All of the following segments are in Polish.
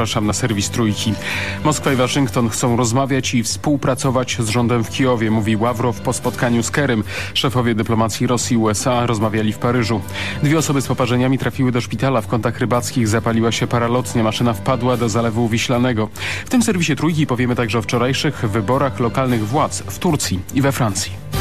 Zapraszam na serwis Trójki. Moskwa i Waszyngton chcą rozmawiać i współpracować z rządem w Kijowie, mówi Ławrow po spotkaniu z Kerem. Szefowie dyplomacji Rosji i USA rozmawiali w Paryżu. Dwie osoby z poparzeniami trafiły do szpitala. W kątach rybackich zapaliła się paralotnia. Maszyna wpadła do Zalewu Wiślanego. W tym serwisie Trójki powiemy także o wczorajszych wyborach lokalnych władz w Turcji i we Francji.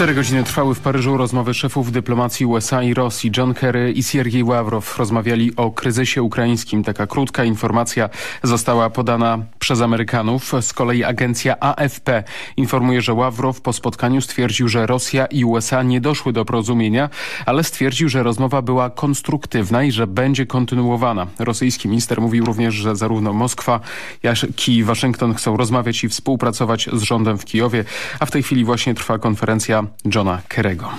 Cztery godziny trwały w Paryżu rozmowy szefów dyplomacji USA i Rosji. John Kerry i Siergiej Ławrow rozmawiali o kryzysie ukraińskim. Taka krótka informacja została podana przez Amerykanów. Z kolei agencja AFP informuje, że Ławrow po spotkaniu stwierdził, że Rosja i USA nie doszły do porozumienia, ale stwierdził, że rozmowa była konstruktywna i że będzie kontynuowana. Rosyjski minister mówił również, że zarówno Moskwa, jak i Waszyngton chcą rozmawiać i współpracować z rządem w Kijowie, a w tej chwili właśnie trwa konferencja Johna Kerego.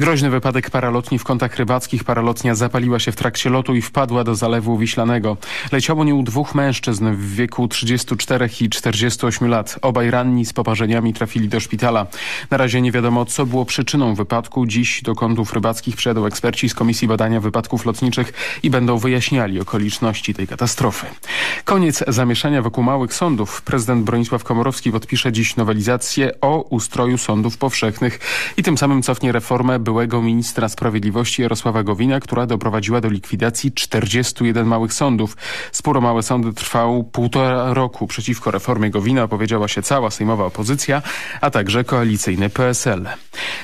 Groźny wypadek paralotni w kątach rybackich. Paralotnia zapaliła się w trakcie lotu i wpadła do Zalewu Wiślanego. Leciało nią dwóch mężczyzn w wieku 34 i 48 lat. Obaj ranni z poparzeniami trafili do szpitala. Na razie nie wiadomo, co było przyczyną wypadku. Dziś do kątów rybackich przyjadą eksperci z Komisji Badania Wypadków Lotniczych i będą wyjaśniali okoliczności tej katastrofy. Koniec zamieszania wokół małych sądów. Prezydent Bronisław Komorowski podpisze dziś nowelizację o ustroju sądów powszechnych i tym samym cofnie reformę byłego ministra sprawiedliwości Jarosława Gowina, która doprowadziła do likwidacji 41 małych sądów. Spór o małe sądy trwał półtora roku. Przeciwko reformie Gowina opowiedziała się cała sejmowa opozycja, a także koalicyjny PSL.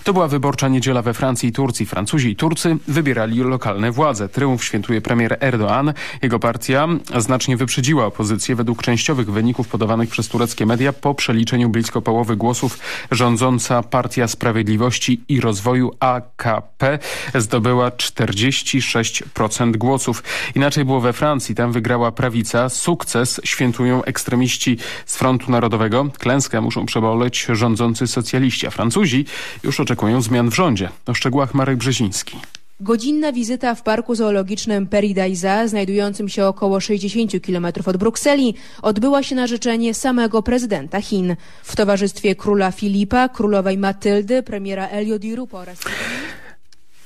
To była wyborcza niedziela we Francji i Turcji. Francuzi i Turcy wybierali lokalne władze. Triumf świętuje premier Erdoğan. Jego partia znacznie wyprzedziła opozycję według częściowych wyników podawanych przez tureckie media po przeliczeniu blisko połowy głosów rządząca Partia Sprawiedliwości i Rozwoju AKP zdobyła 46% głosów. Inaczej było we Francji. Tam wygrała prawica. Sukces świętują ekstremiści z Frontu Narodowego. Klęskę muszą przeboleć rządzący socjaliści, a Francuzi już oczekują zmian w rządzie. O szczegółach Marek Brzeziński. Godzinna wizyta w Parku Zoologicznym Paradise, znajdującym się około 60 km od Brukseli, odbyła się na życzenie samego prezydenta Chin. W towarzystwie króla Filipa, królowej Matyldy, premiera Eliodirupa oraz...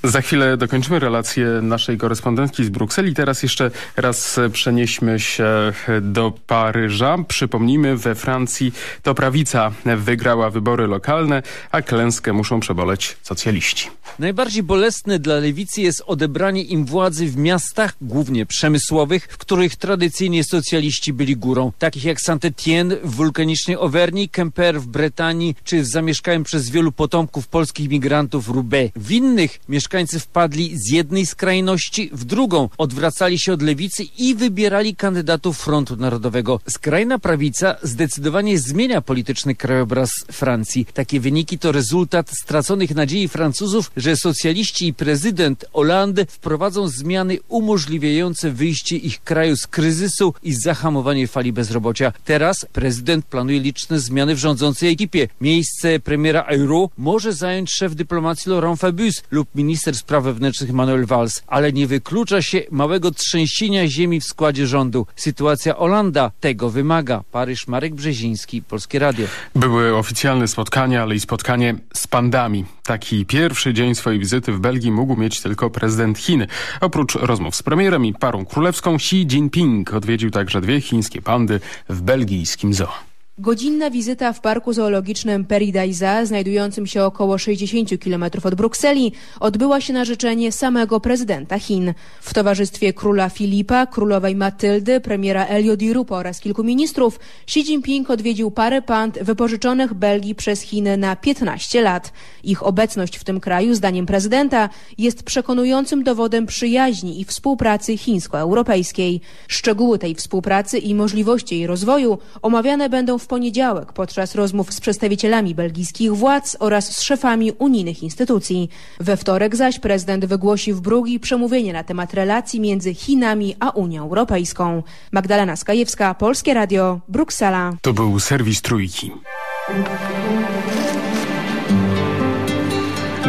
Za chwilę dokończymy relację naszej korespondentki z Brukseli. Teraz jeszcze raz przenieśmy się do Paryża. Przypomnijmy, we Francji to prawica wygrała wybory lokalne, a klęskę muszą przeboleć socjaliści. Najbardziej bolesne dla lewicy jest odebranie im władzy w miastach, głównie przemysłowych, w których tradycyjnie socjaliści byli górą, takich jak Saint-Étienne w wulkanicznej Auvergne, Quimper w Bretanii, czy zamieszkałem przez wielu potomków polskich migrantów Roubaix. W innych mieszkańcy wpadli z jednej skrajności w drugą, odwracali się od lewicy i wybierali kandydatów Frontu Narodowego. Skrajna prawica zdecydowanie zmienia polityczny krajobraz Francji. Takie wyniki to rezultat straconych nadziei Francuzów, że socjaliści i prezydent Hollande wprowadzą zmiany umożliwiające wyjście ich kraju z kryzysu i zahamowanie fali bezrobocia. Teraz prezydent planuje liczne zmiany w rządzącej ekipie. Miejsce premiera Ayrault może zająć szef dyplomacji Laurent Fabius lub minister spraw wewnętrznych Manuel Valls, ale nie wyklucza się małego trzęsienia ziemi w składzie rządu. Sytuacja Olanda tego wymaga. Paryż, Marek Brzeziński, Polskie Radio. Były oficjalne spotkania, ale i spotkanie z pandami. Taki pierwszy dzień swojej wizyty w Belgii mógł mieć tylko prezydent Chin. Oprócz rozmów z premierem i parą królewską, Xi Jinping odwiedził także dwie chińskie pandy w belgijskim zoo. Godzinna wizyta w Parku Zoologicznym Paradise, znajdującym się około 60 km od Brukseli, odbyła się na życzenie samego prezydenta Chin. W towarzystwie króla Filipa, królowej Matyldy, premiera Eliodirupa oraz kilku ministrów, Xi Jinping odwiedził parę pand wypożyczonych Belgii przez Chiny na 15 lat. Ich obecność w tym kraju, zdaniem prezydenta, jest przekonującym dowodem przyjaźni i współpracy chińsko-europejskiej. Szczegóły tej współpracy i możliwości jej rozwoju omawiane będą w poniedziałek podczas rozmów z przedstawicielami belgijskich władz oraz z szefami unijnych instytucji. We wtorek zaś prezydent wygłosi w Brugi przemówienie na temat relacji między Chinami a Unią Europejską. Magdalena Skajewska, Polskie Radio, Bruksela. To był serwis Trójki.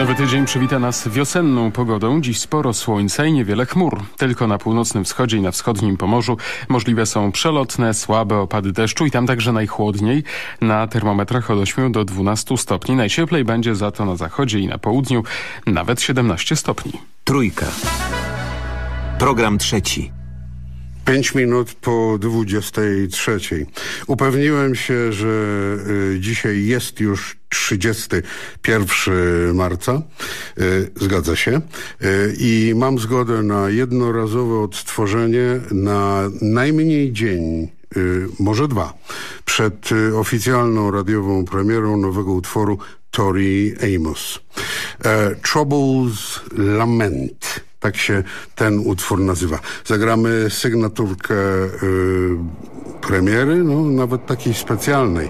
Nowy tydzień przywita nas wiosenną pogodą. Dziś sporo słońca i niewiele chmur. Tylko na północnym wschodzie i na wschodnim Pomorzu możliwe są przelotne, słabe opady deszczu i tam także najchłodniej. Na termometrach od 8 do 12 stopni. Najcieplej będzie za to na zachodzie i na południu nawet 17 stopni. Trójka. Program trzeci. Pięć minut po 23. Upewniłem się, że y, dzisiaj jest już 31 marca. Y, zgadza się. Y, I mam zgodę na jednorazowe odtworzenie na najmniej dzień może dwa, przed oficjalną radiową premierą nowego utworu Tori Amos. E, Troubles Lament. Tak się ten utwór nazywa. Zagramy sygnaturkę y, premiery, no nawet takiej specjalnej,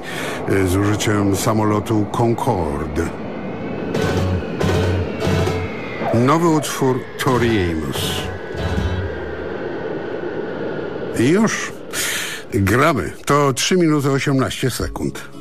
y, z użyciem samolotu Concorde. Nowy utwór Tori Amos. I już gramy. To 3 minuty 18 sekund.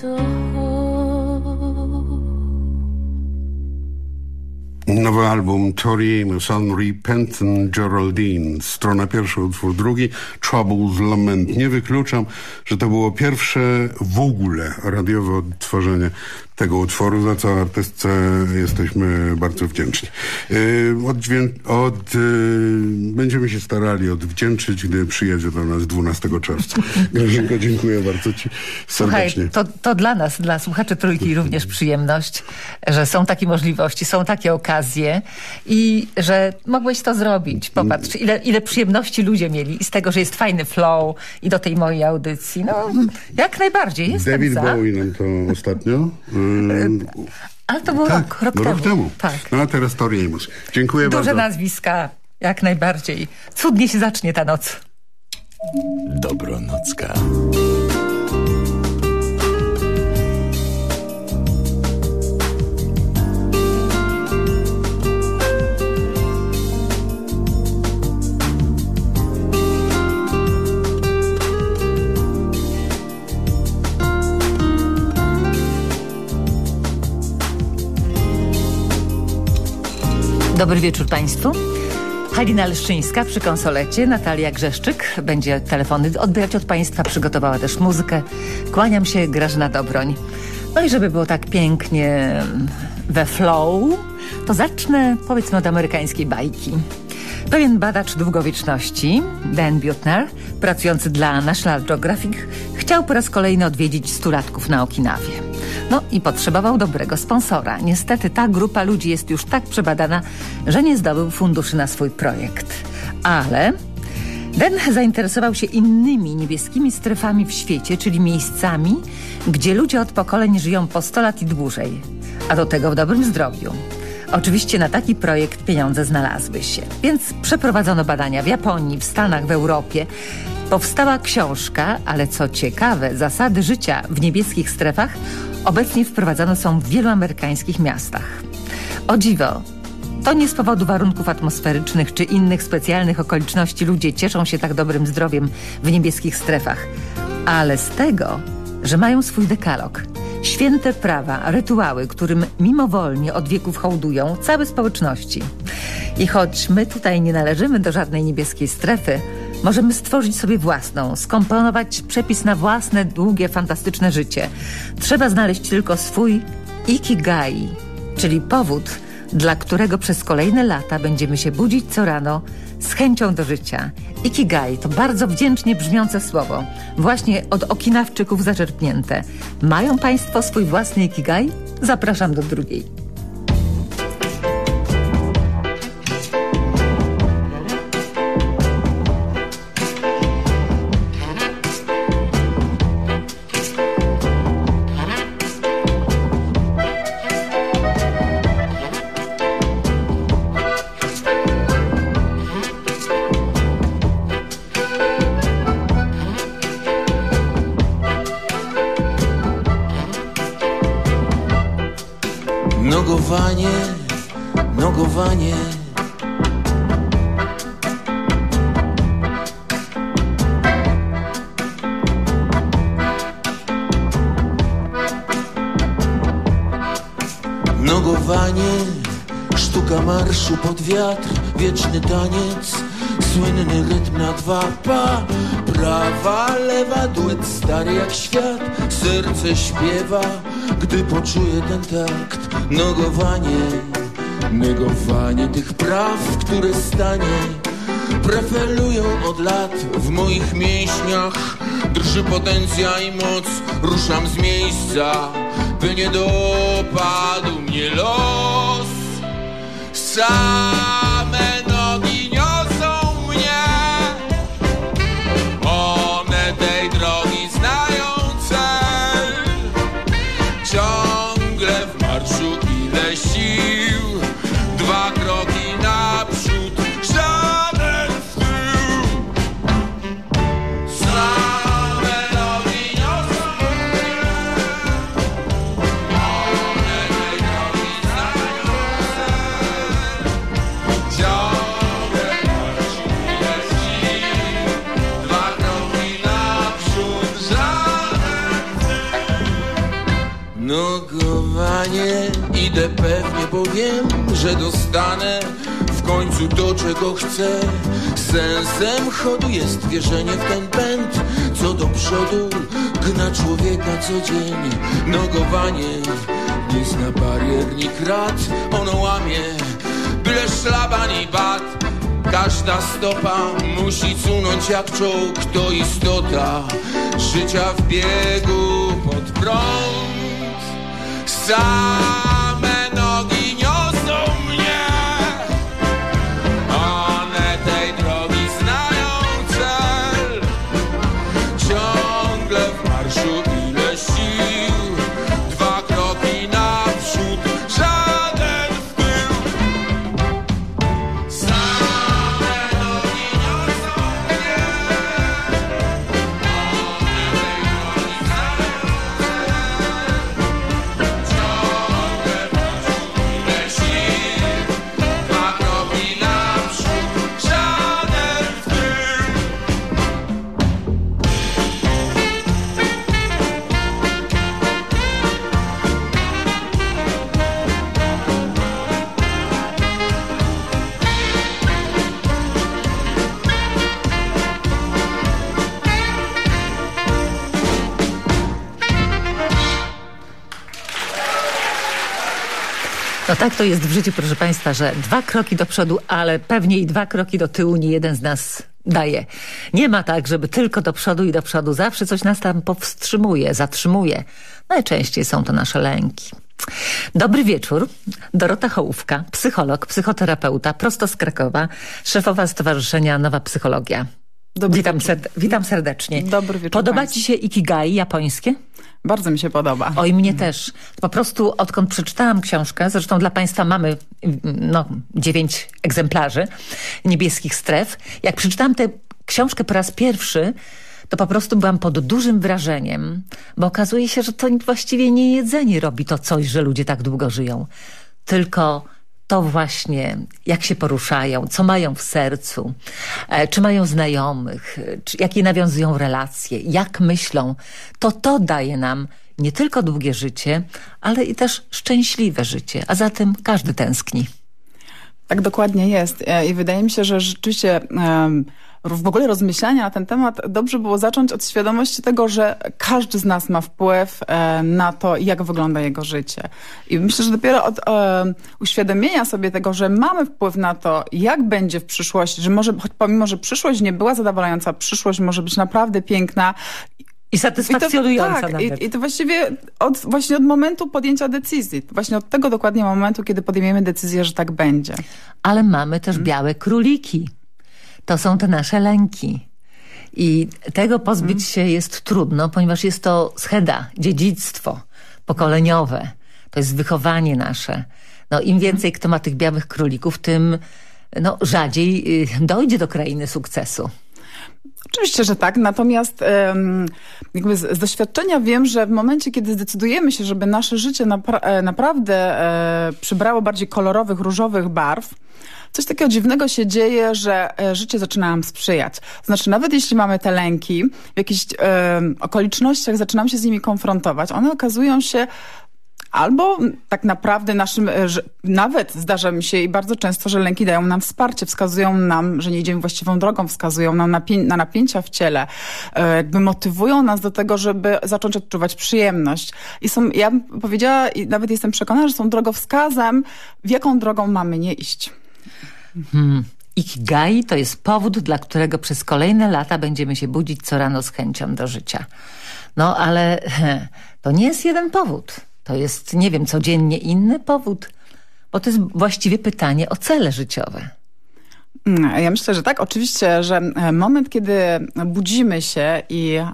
走。Nowy album Tori Amos, Unrepentant Geraldine, strona pierwsza, utwór drugi, Troubles Lament. Nie wykluczam, że to było pierwsze w ogóle radiowe odtworzenie tego utworu, za co artystce jesteśmy bardzo wdzięczni. Yy, Oddźwię- od, yy, będziemy się starali odwdzięczyć, gdy przyjedzie do nas 12 czerwca. Grażynko, dziękuję bardzo Ci Słuchaj, serdecznie. to, to dla nas, dla słuchaczy Trójki również przyjemność, że są takie możliwości, są takie okazje. Okazję i że mogłeś to zrobić. Popatrz, ile, ile przyjemności ludzie mieli i z tego, że jest fajny flow i do tej mojej audycji. No, jak najbardziej, jestem David za. Bowie nam to ostatnio. Ym, Ale to było tak, rok, rok, no, temu. rok temu. Tak. No a teraz Tori Amos. Dziękuję Duże bardzo. nazwiska, jak najbardziej. Cudnie się zacznie ta noc. Dobronocka. Dobry wieczór Państwu. Halina Leszczyńska przy konsolecie, Natalia Grzeszczyk będzie telefony odbierać od Państwa, przygotowała też muzykę. Kłaniam się, Grażyna Dobroń. No i żeby było tak pięknie we flow, to zacznę powiedzmy od amerykańskiej bajki. Pewien badacz długowieczności, Dan Buettner, pracujący dla National Geographic, chciał po raz kolejny odwiedzić stulatków na Okinawie. No i potrzebował dobrego sponsora. Niestety ta grupa ludzi jest już tak przebadana, że nie zdobył funduszy na swój projekt. Ale Den zainteresował się innymi niebieskimi strefami w świecie, czyli miejscami, gdzie ludzie od pokoleń żyją po 100 lat i dłużej, a do tego w dobrym zdrowiu. Oczywiście na taki projekt pieniądze znalazły się, więc przeprowadzono badania w Japonii, w Stanach, w Europie. Powstała książka, ale co ciekawe, zasady życia w niebieskich strefach obecnie wprowadzane są w wielu amerykańskich miastach. O dziwo, to nie z powodu warunków atmosferycznych czy innych specjalnych okoliczności ludzie cieszą się tak dobrym zdrowiem w niebieskich strefach, ale z tego, że mają swój dekalog. Święte prawa, rytuały, którym mimowolnie od wieków hołdują całe społeczności. I choć my tutaj nie należymy do żadnej niebieskiej strefy, możemy stworzyć sobie własną, skomponować przepis na własne, długie, fantastyczne życie. Trzeba znaleźć tylko swój ikigai, czyli powód, dla którego przez kolejne lata będziemy się budzić co rano z chęcią do życia. Ikigai to bardzo wdzięcznie brzmiące słowo, właśnie od Okinawczyków zaczerpnięte. Mają Państwo swój własny Ikigai? Zapraszam do drugiej. Nogowanie, sztuka marszu pod wiatr Wieczny taniec, słynny rytm na dwa pa Prawa, lewa, duet stary jak świat. Serce śpiewa, gdy poczuje ten takt. Nogowanie, negowanie tych praw, które stanie Preferują od lat w moich mięśniach. Drży potencja i moc, ruszam z miejsca By nie dopadł mnie los. Same wiem, że dostanę w końcu to, czego chcę. Sensem chodu jest wierzenie w ten pęd, co do przodu gna człowieka co dzień. Nogowanie nie zna barier ni krat, ono łamie byle szlaban i bat. Każda stopa musi cunąć jak czołg, to istota życia w biegu pod prąd. Same tak to jest w życiu, proszę Państwa, że dwa kroki do przodu, ale pewnie i dwa kroki do tyłu nie jeden z nas daje. Nie ma tak, żeby tylko do przodu i do przodu. Zawsze coś nas tam powstrzymuje, zatrzymuje. Najczęściej są to nasze lęki. Dobry wieczór. Dorota Hołówka, psycholog, psychoterapeuta, prosto z Krakowa, szefowa Stowarzyszenia Nowa Psychologia. Dobry witam, serde- witam serdecznie. Dobry wieczór Podoba państwu. Ci się Ikigai japońskie? Bardzo mi się podoba. Oj, mnie też. Po prostu odkąd przeczytałam książkę, zresztą dla Państwa mamy no, dziewięć egzemplarzy niebieskich stref. Jak przeczytałam tę książkę po raz pierwszy, to po prostu byłam pod dużym wrażeniem, bo okazuje się, że to właściwie nie jedzenie robi to coś, że ludzie tak długo żyją, tylko to właśnie, jak się poruszają, co mają w sercu, e, czy mają znajomych, e, czy, jakie nawiązują relacje, jak myślą, to to daje nam nie tylko długie życie, ale i też szczęśliwe życie, a za tym każdy tęskni. Tak dokładnie jest. E, I wydaje mi się, że rzeczywiście w ogóle rozmyślania na ten temat dobrze było zacząć od świadomości tego, że każdy z nas ma wpływ e, na to, jak wygląda jego życie. I myślę, że dopiero od uświadomienia sobie tego, że mamy wpływ na to, jak będzie w przyszłości, że może, choć pomimo, że przyszłość nie była zadowalająca, przyszłość może być naprawdę piękna, I satysfakcjonująca I to, nawet. tak, i, I to właściwie od, właśnie od momentu podjęcia decyzji. Właśnie od tego dokładnie momentu, kiedy podejmiemy decyzję, że tak będzie. Ale mamy też białe króliki. To są te nasze lęki. I tego pozbyć się jest trudno, ponieważ jest to scheda, dziedzictwo pokoleniowe. To jest wychowanie nasze. No, Im więcej kto ma tych białych królików, tym no, rzadziej y, dojdzie do krainy sukcesu. Oczywiście, że tak, natomiast jakby z, doświadczenia wiem, że w momencie, kiedy zdecydujemy się, żeby nasze życie napra e, naprawdę e, przybrało bardziej kolorowych, różowych barw, coś takiego dziwnego się dzieje, że e, życie zaczyna nam sprzyjać. Znaczy, nawet jeśli mamy te lęki, w jakichś em, okolicznościach zaczynamy się z nimi konfrontować, one okazują się Albo tak naprawdę naszym, e, nawet zdarza mi się i bardzo często, że lęki dają nam wsparcie, wskazują nam, że nie idziemy właściwą drogą, wskazują nam na napięcia w ciele, e, jakby motywują nas do tego, żeby zacząć odczuwać przyjemność. I są, ja bym powiedziała i nawet jestem przekonana, że są drogowskazem, w jaką drogą mamy nie iść. Ikigai to jest powód, dla którego przez kolejne lata będziemy się budzić co rano z chęcią do życia. No ale to nie jest jeden powód. To jest, nie wiem, codziennie inny powód. Bo to jest właściwie pytanie o cele życiowe. Mm, Ja myślę, że tak. Oczywiście, że e, moment, kiedy budzimy się i e,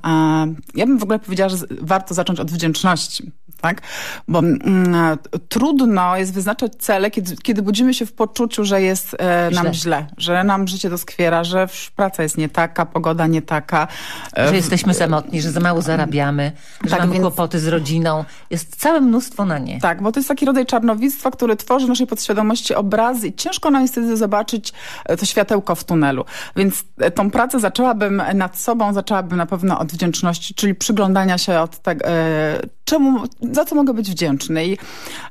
ja bym w ogóle powiedziała, że warto zacząć od wdzięczności. Tak? Bo mm, trudno jest wyznaczać cele, kiedy, kiedy budzimy się w poczuciu, że jest e, nam Źle. źle. że nam życie doskwiera, że praca jest nie taka, pogoda nie taka. e, Że jesteśmy samotni, że za mało zarabiamy, że Tak, mamy więc- kłopoty z rodziną. Jest całe mnóstwo na nie. Tak, bo to jest taki rodzaj czarnowictwa, który tworzy w naszej podświadomości obrazy i ciężko nam jest wtedy zobaczyć e, to światełko w tunelu. Więc e, tą pracę zaczęłabym nad sobą, zaczęłabym na pewno od wdzięczności, czyli przyglądania się od tego, e, czemu, za co mogę być wdzięczny. I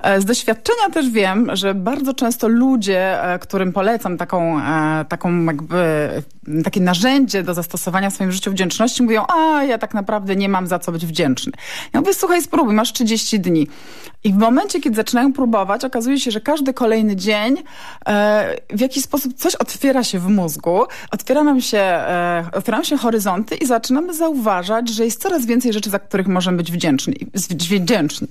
e, z doświadczenia też wiem, że bardzo często ludzie, e, którym polecam taką, e, taką jakby takie narzędzie do zastosowania w swoim życiu wdzięczności, mówią, a ja tak naprawdę nie mam za co być wdzięczny. Ja mówię, słuchaj, spróbuj, masz 30 dni. I w momencie, kiedy zaczynają próbować, okazuje się, że każdy kolejny dzień e, w jakiś sposób coś otwiera się w mózgu, otwiera nam się, e, otwierają się horyzonty i zaczynamy zauważać, że jest coraz więcej rzeczy, za których możemy być wdzięczni. wdzięczni.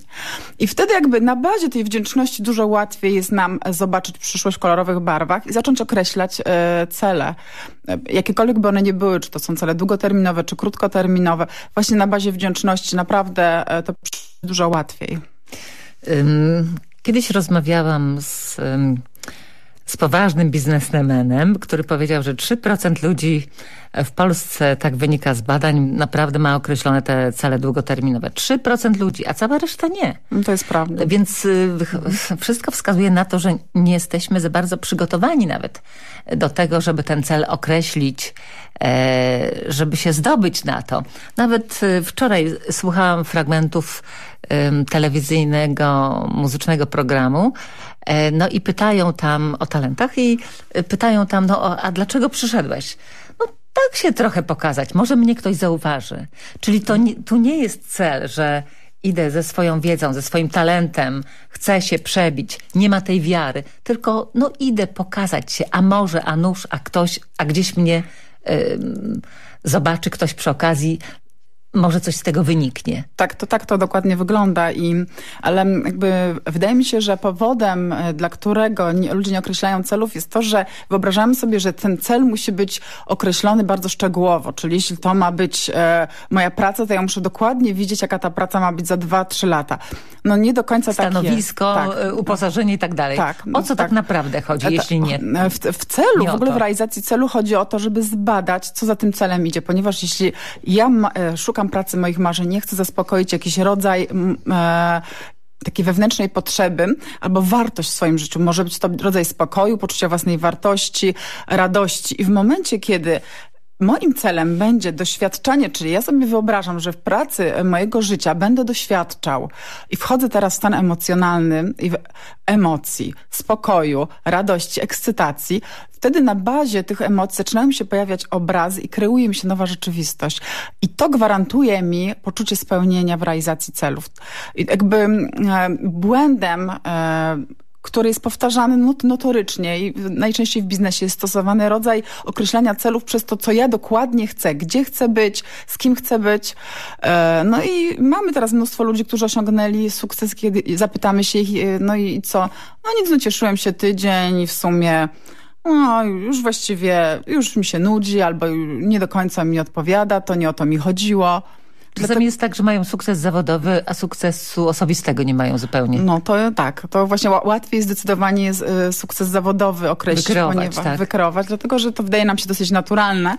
I wtedy jakby na bazie tej wdzięczności dużo łatwiej jest nam zobaczyć przyszłość w kolorowych barwach i zacząć określać e, cele. E, Jakiekolwiek by one nie były, czy to są cele długoterminowe, czy krótkoterminowe. Właśnie na bazie wdzięczności naprawdę e, to dużo łatwiej. Kiedyś rozmawiałam z, z poważnym biznesmenem, który powiedział, że 3% ludzi w Polsce, tak wynika z badań, naprawdę ma określone te cele długoterminowe. 3% ludzi, a cała reszta nie. To jest prawda. Więc y, wszystko wskazuje na to, że nie jesteśmy za bardzo przygotowani nawet do tego, żeby ten cel określić, e, żeby się zdobyć na to. Nawet y, wczoraj słuchałam fragmentów telewizyjnego, muzycznego programu, e, no i pytają tam o talentach i pytają tam, no a dlaczego przyszedłeś? No tak się trochę pokazać, może mnie ktoś zauważy. Czyli to tu nie jest cel, że idę ze swoją wiedzą, ze swoim talentem, chcę się przebić, nie ma tej wiary, tylko no idę pokazać się, a może, a nuż, a ktoś, a gdzieś mnie ym, zobaczy ktoś przy okazji, może coś z tego wyniknie. Tak, to tak to dokładnie wygląda. I, ale jakby wydaje mi się, że powodem, e, dla którego nie, ludzie nie określają celów jest to, że wyobrażamy sobie, że ten cel musi być określony bardzo szczegółowo. Czyli jeśli to ma być e, moja praca, to ja muszę dokładnie widzieć, jaka ta praca ma być za dwa, trzy lata. No nie do końca Stanowisko, tak jest. e, uposażenie i tak dalej. Tak, o co tak, tak. naprawdę chodzi, E, ta- jeśli nie? W, w celu, Nie w ogóle w realizacji celu chodzi o to, żeby zbadać, co za tym celem idzie, ponieważ jeśli ja ma, e, szukam pracy moich marzeń, nie chcę zaspokoić jakiś rodzaj e, takiej wewnętrznej potrzeby albo wartość w swoim życiu. Może być to rodzaj spokoju, poczucia własnej wartości, radości. I w momencie, kiedy Moim celem będzie doświadczanie, czyli ja sobie wyobrażam, że w pracy mojego życia będę doświadczał i wchodzę teraz w stan emocjonalny i w emocji, spokoju, radości, ekscytacji. Wtedy na bazie tych emocji zaczynają się pojawiać obrazy i kreuje mi się nowa rzeczywistość. I to gwarantuje mi poczucie spełnienia w realizacji celów. I jakby e, błędem e, który jest powtarzany not notorycznie i najczęściej w biznesie jest stosowany rodzaj określania celów przez to, co ja dokładnie chcę, gdzie chcę być, z kim chcę być. E, No i mamy teraz mnóstwo ludzi, którzy osiągnęli sukces, kiedy zapytamy się ich, e, no i co? No nic, no cieszyłem się tydzień i w sumie no, już właściwie, już mi się nudzi albo nie do końca mi odpowiada, to nie o to mi chodziło. Czasami jest tak, że mają sukces zawodowy, a sukcesu osobistego nie mają zupełnie. No to tak, to właśnie ła- łatwiej zdecydowanie jest y, sukces zawodowy określić, Wykreować, ponieważ tak. wykreować, dlatego że to wydaje nam się dosyć naturalne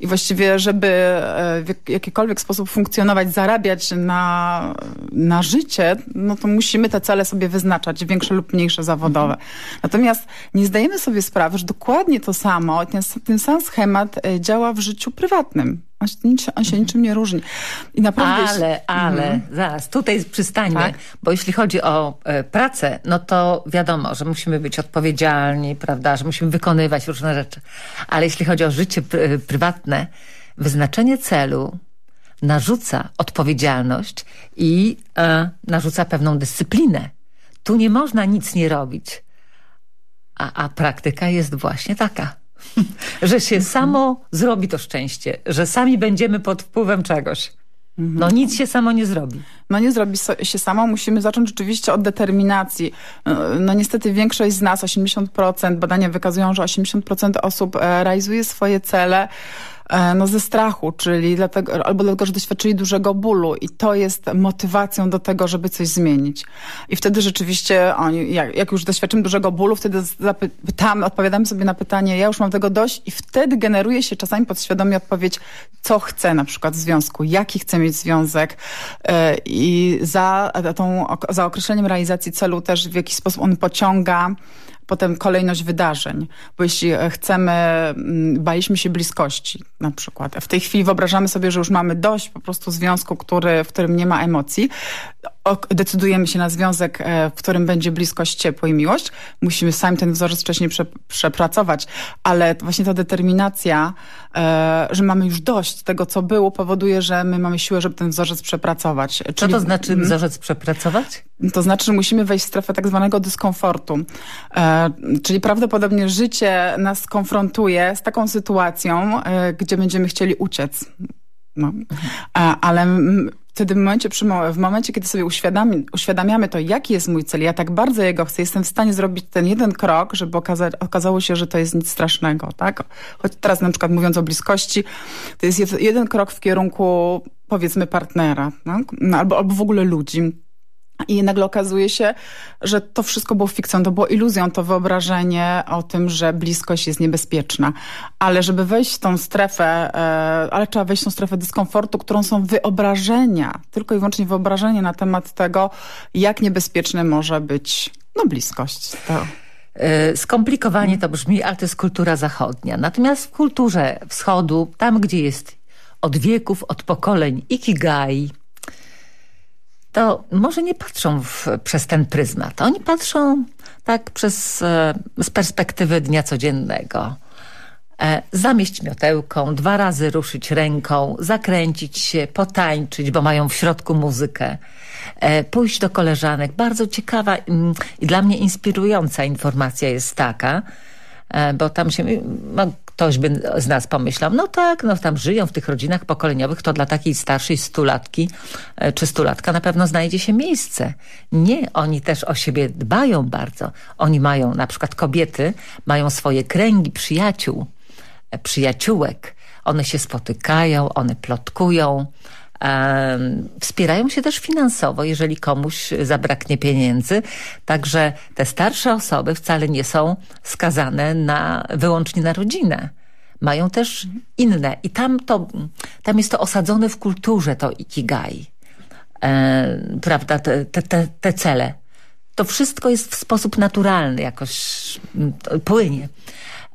i właściwie, żeby e, w jak- jakikolwiek sposób funkcjonować, zarabiać na, na życie, no to musimy te cele sobie wyznaczać, większe lub mniejsze zawodowe. Mhm. Natomiast nie zdajemy sobie sprawy, że dokładnie to samo, ten, ten sam schemat e, działa w życiu prywatnym. On się, on się niczym nie różni. I naprawdę... Ale, ale, Mhm. zaraz, tutaj przystańmy, Tak. bo jeśli chodzi o e, pracę, no to wiadomo, że musimy być odpowiedzialni, prawda, że musimy wykonywać różne rzeczy. Ale jeśli chodzi o życie pr- prywatne, wyznaczenie celu narzuca odpowiedzialność i e, narzuca pewną dyscyplinę. Tu nie można nic nie robić. A, a praktyka jest właśnie taka. że się samo zrobi to szczęście, że sami będziemy pod wpływem czegoś. No nic się samo nie zrobi. no nie zrobi się samo. Musimy zacząć rzeczywiście od determinacji. No, niestety większość z nas, 80%, badania wykazują, że 80% osób e, realizuje swoje cele no ze strachu, czyli dlatego, albo dlatego, że doświadczyli dużego bólu i to jest motywacją do tego, żeby coś zmienić. I wtedy rzeczywiście oni, jak, jak już doświadczymy dużego bólu, wtedy zapytamy, odpowiadamy sobie na pytanie, ja już mam tego dość i wtedy generuje się czasami podświadomie odpowiedź, co chcę na przykład w związku, jaki chcę mieć związek e, i za, tą, za określeniem realizacji celu też w jakiś sposób on pociąga potem kolejność wydarzeń. Bo jeśli e, chcemy, mm, baliśmy się bliskości na przykład, w tej chwili wyobrażamy sobie, że już mamy dość po prostu związku, który, w którym nie ma emocji, decydujemy się na związek, e, w którym będzie bliskość, ciepło i miłość, musimy sami ten wzorzec wcześniej prze, przepracować, ale właśnie ta determinacja, e, że mamy już dość tego, co było, powoduje, że my mamy siłę, żeby ten wzorzec przepracować. Co Czyli- to znaczy Mm. wzorzec przepracować? to znaczy, że musimy wejść w strefę tak zwanego dyskomfortu. E, czyli prawdopodobnie życie nas konfrontuje z taką sytuacją, gdzie będziemy chcieli uciec. No. Ale wtedy w momencie, w momencie, kiedy sobie uświadami, uświadamiamy to, jaki jest mój cel, ja tak bardzo jego chcę, jestem w stanie zrobić ten jeden krok, żeby okaza okazało się, że to jest nic strasznego, tak? Choć teraz na przykład mówiąc o bliskości, to jest jed jeden krok w kierunku powiedzmy partnera, tak? no, albo, albo w ogóle ludzi. I nagle okazuje się, że to wszystko było fikcją, to było iluzją, to wyobrażenie o tym, że bliskość jest niebezpieczna. Ale żeby wejść w tą strefę, e, ale trzeba wejść w tą strefę dyskomfortu, którą są wyobrażenia, tylko i wyłącznie wyobrażenia na temat tego, jak niebezpieczne może być no, bliskość. To. E, Skomplikowanie to brzmi, ale to jest kultura zachodnia. Natomiast w kulturze wschodu, tam gdzie jest od wieków, od pokoleń ikigai, to może nie patrzą w, przez ten pryzmat. Oni patrzą tak przez, e, z perspektywy dnia codziennego. E, zamieść miotełką, dwa razy ruszyć ręką, zakręcić się, potańczyć, bo mają w środku muzykę. E, pójść do koleżanek. Bardzo ciekawa i dla mnie inspirująca informacja jest taka, bo tam się, ktoś by z nas pomyślał, no tak, no tam żyją w tych rodzinach pokoleniowych, to dla takiej starszej stulatki e, czy stulatka na pewno znajdzie się miejsce. Nie, oni też o siebie dbają bardzo. Oni mają, na przykład kobiety, mają swoje kręgi przyjaciół, e, przyjaciółek. One się spotykają, one plotkują, wspierają się też finansowo, jeżeli komuś zabraknie pieniędzy. Także te starsze osoby wcale nie są skazane na wyłącznie na rodzinę. Mają też inne i tam, to, tam jest to osadzone w kulturze, to ikigai. E, prawda, te, te, te, cele. To wszystko jest w sposób naturalny, jakoś mm, płynie.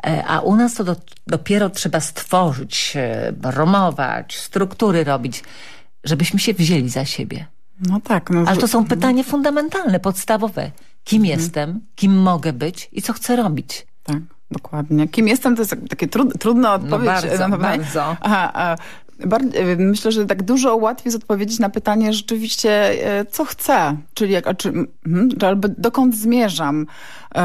E, A u nas to do, dopiero trzeba stworzyć, e, promować, struktury robić, żebyśmy się wzięli za siebie. No tak. No, Ale to są pytania fundamentalne, podstawowe. Kim jestem, kim mogę być i co chcę robić? Tak, dokładnie. Kim jestem, to jest takie trud, trudna odpowiedź. bardzo, na pytanie. bardzo. Aha, a, myślę, że tak dużo łatwiej jest odpowiedzieć na pytanie rzeczywiście, co chcę, czyli jak, mhm, czy albo dokąd zmierzam. E,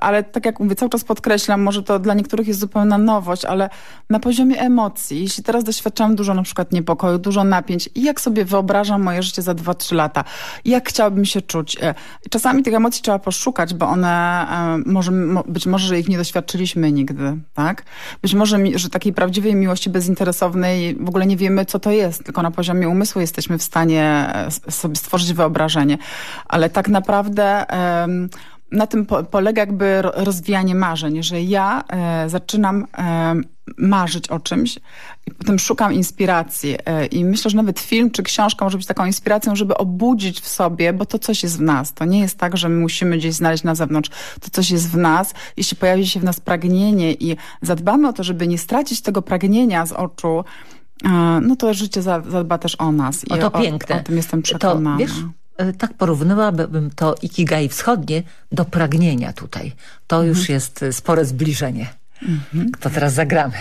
Ale tak jak mówię, cały czas podkreślam, może to dla niektórych jest zupełna nowość, ale na poziomie emocji, jeśli teraz doświadczam dużo na przykład niepokoju, dużo napięć i jak sobie wyobrażam moje życie za 2-3 lata, jak chciałabym się czuć. E, Czasami tych emocji trzeba poszukać, bo one, e, może, mo- być może, że ich nie doświadczyliśmy nigdy, tak? Być może, że takiej prawdziwej miłości bezinteresownej w ogóle nie wiemy, co to jest, tylko na poziomie umysłu jesteśmy w stanie sobie stworzyć wyobrażenie. Ale tak naprawdę... em, na tym po, polega jakby ro- rozwijanie marzeń, że ja e, zaczynam e, marzyć o czymś i potem szukam inspiracji e, i myślę, że nawet film czy książka może być taką inspiracją, żeby obudzić w sobie, bo to coś jest w nas. To nie jest tak, że my musimy gdzieś znaleźć na zewnątrz. To coś jest w nas. Jeśli pojawi się w nas pragnienie i zadbamy o to, żeby nie stracić tego pragnienia z oczu, e, no to życie za- zadba też o nas. O I to piękne. O, tym jestem przekonana. To, wiesz, tak porównywałabym to ikigai wschodnie do pragnienia tutaj. To już Mhm. jest e, spore zbliżenie. To teraz zagramy.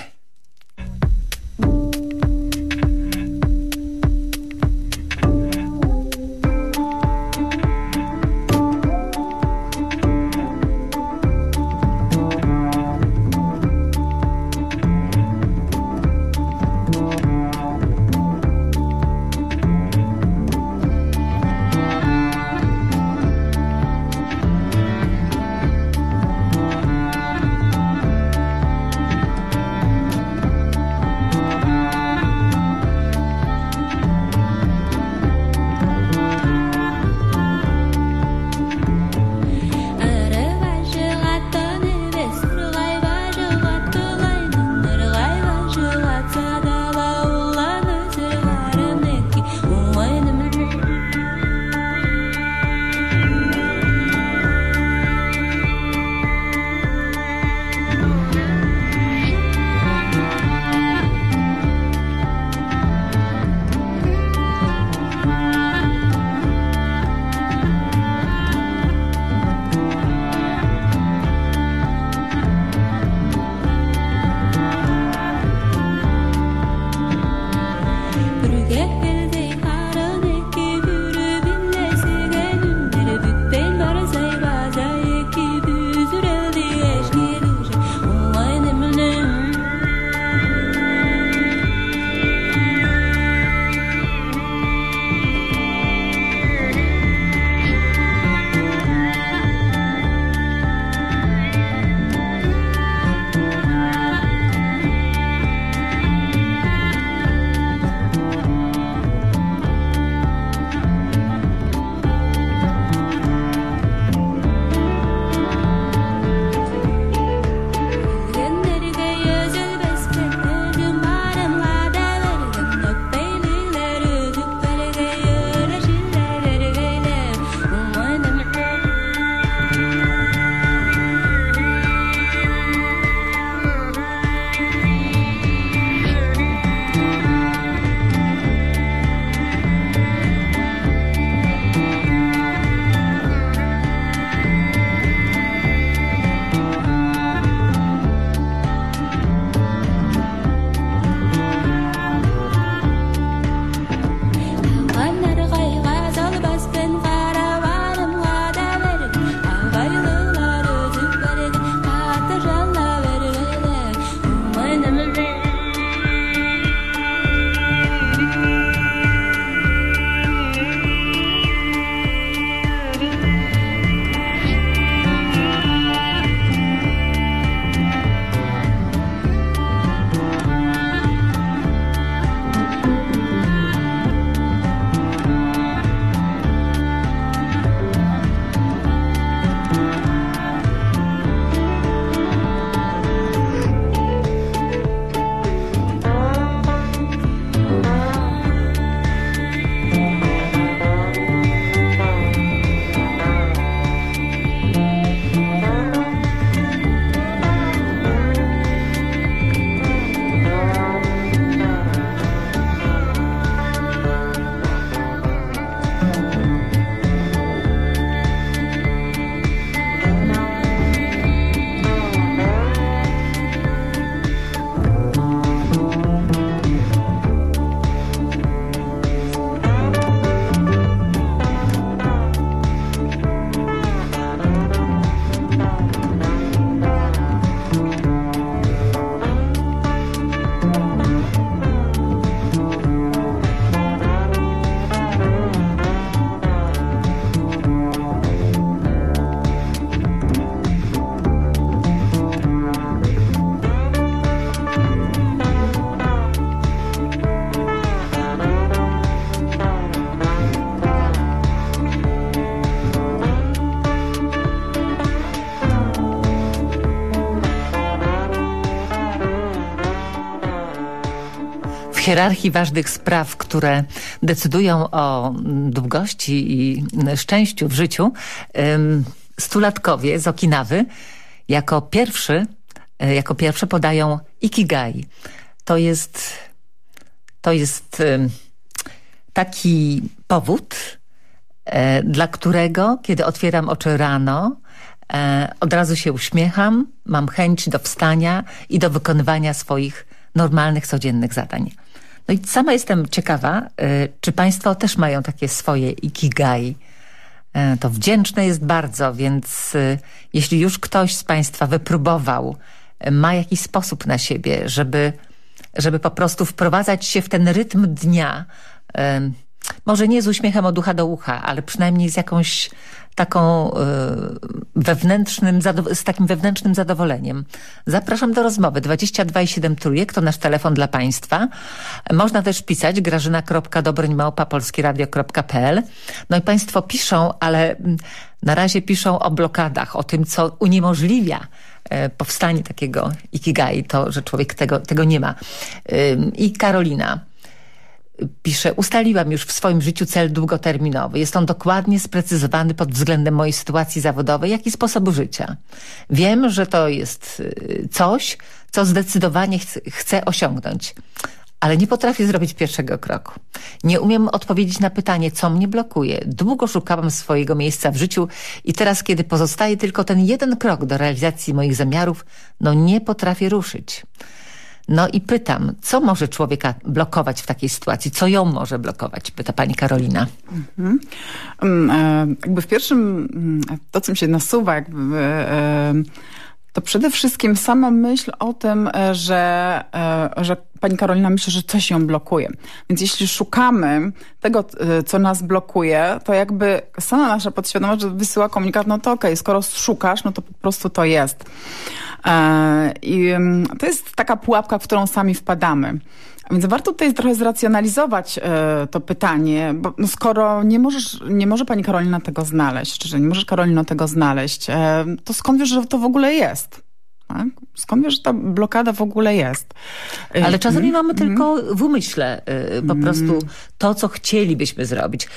Hierarchii ważnych spraw, które decydują o długości i szczęściu w życiu, stulatkowie z Okinawy jako pierwszy, e, jako pierwsze podają ikigai. To jest, to jest taki powód, e, dla którego, kiedy otwieram oczy rano, e, od razu się uśmiecham, mam chęć do wstania i do wykonywania swoich normalnych, codziennych zadań. No i sama jestem ciekawa, e, czy Państwo też mają takie swoje ikigai. E, To wdzięczne jest bardzo, więc e, jeśli już ktoś z Państwa wypróbował, ma jakiś sposób na siebie, żeby, żeby po prostu wprowadzać się w ten rytm dnia, może nie z uśmiechem od ucha do ucha, ale przynajmniej z jakąś taką e, wewnętrznym, z takim wewnętrznym zadowoleniem. Zapraszam do rozmowy 22 i 7 trójek, to nasz telefon dla Państwa. Można też pisać grażyna.dobrońmałpa.polskieradio.pl No i Państwo piszą, ale mm, na razie piszą o blokadach, o tym, co uniemożliwia e, powstanie takiego ikigai, to, że człowiek tego, tego nie ma. I Karolina pisze, ustaliłam już w swoim życiu cel długoterminowy. Jest on dokładnie sprecyzowany pod względem mojej sytuacji zawodowej, jak i sposobu życia. Wiem, że to jest y, coś, co zdecydowanie chcę, chcę osiągnąć. Ale nie potrafię zrobić pierwszego kroku. Nie umiem odpowiedzieć na pytanie, co mnie blokuje. Długo szukałam swojego miejsca w życiu i teraz, kiedy pozostaje tylko ten jeden krok do realizacji moich zamiarów, no nie potrafię ruszyć. No i pytam, co może człowieka blokować w takiej sytuacji? Co ją może blokować? Pyta pani Karolina. Mm, e, Jakby w pierwszym, mm, to co mi się nasuwa, jakby, e, to przede wszystkim sama myśl o tym, e, że, e, że pani Karolina myśli, że coś ją blokuje. Więc jeśli szukamy tego, e, co nas blokuje, to jakby sama nasza podświadomość wysyła komunikat, no to okej, skoro szukasz, no to po prostu to jest. I mm, to jest taka pułapka, w którą sami wpadamy. A Więc warto tutaj trochę zracjonalizować e, to pytanie, bo no skoro nie, możesz, nie może pani Karolina tego znaleźć, czy że nie możesz Karolino tego znaleźć, e, to skąd wiesz, że to w ogóle jest? Tak? Skąd wiesz, że ta blokada w ogóle jest? E, Ale czasami mm, mamy tylko w umyśle y, po prostu to, co chcielibyśmy zrobić.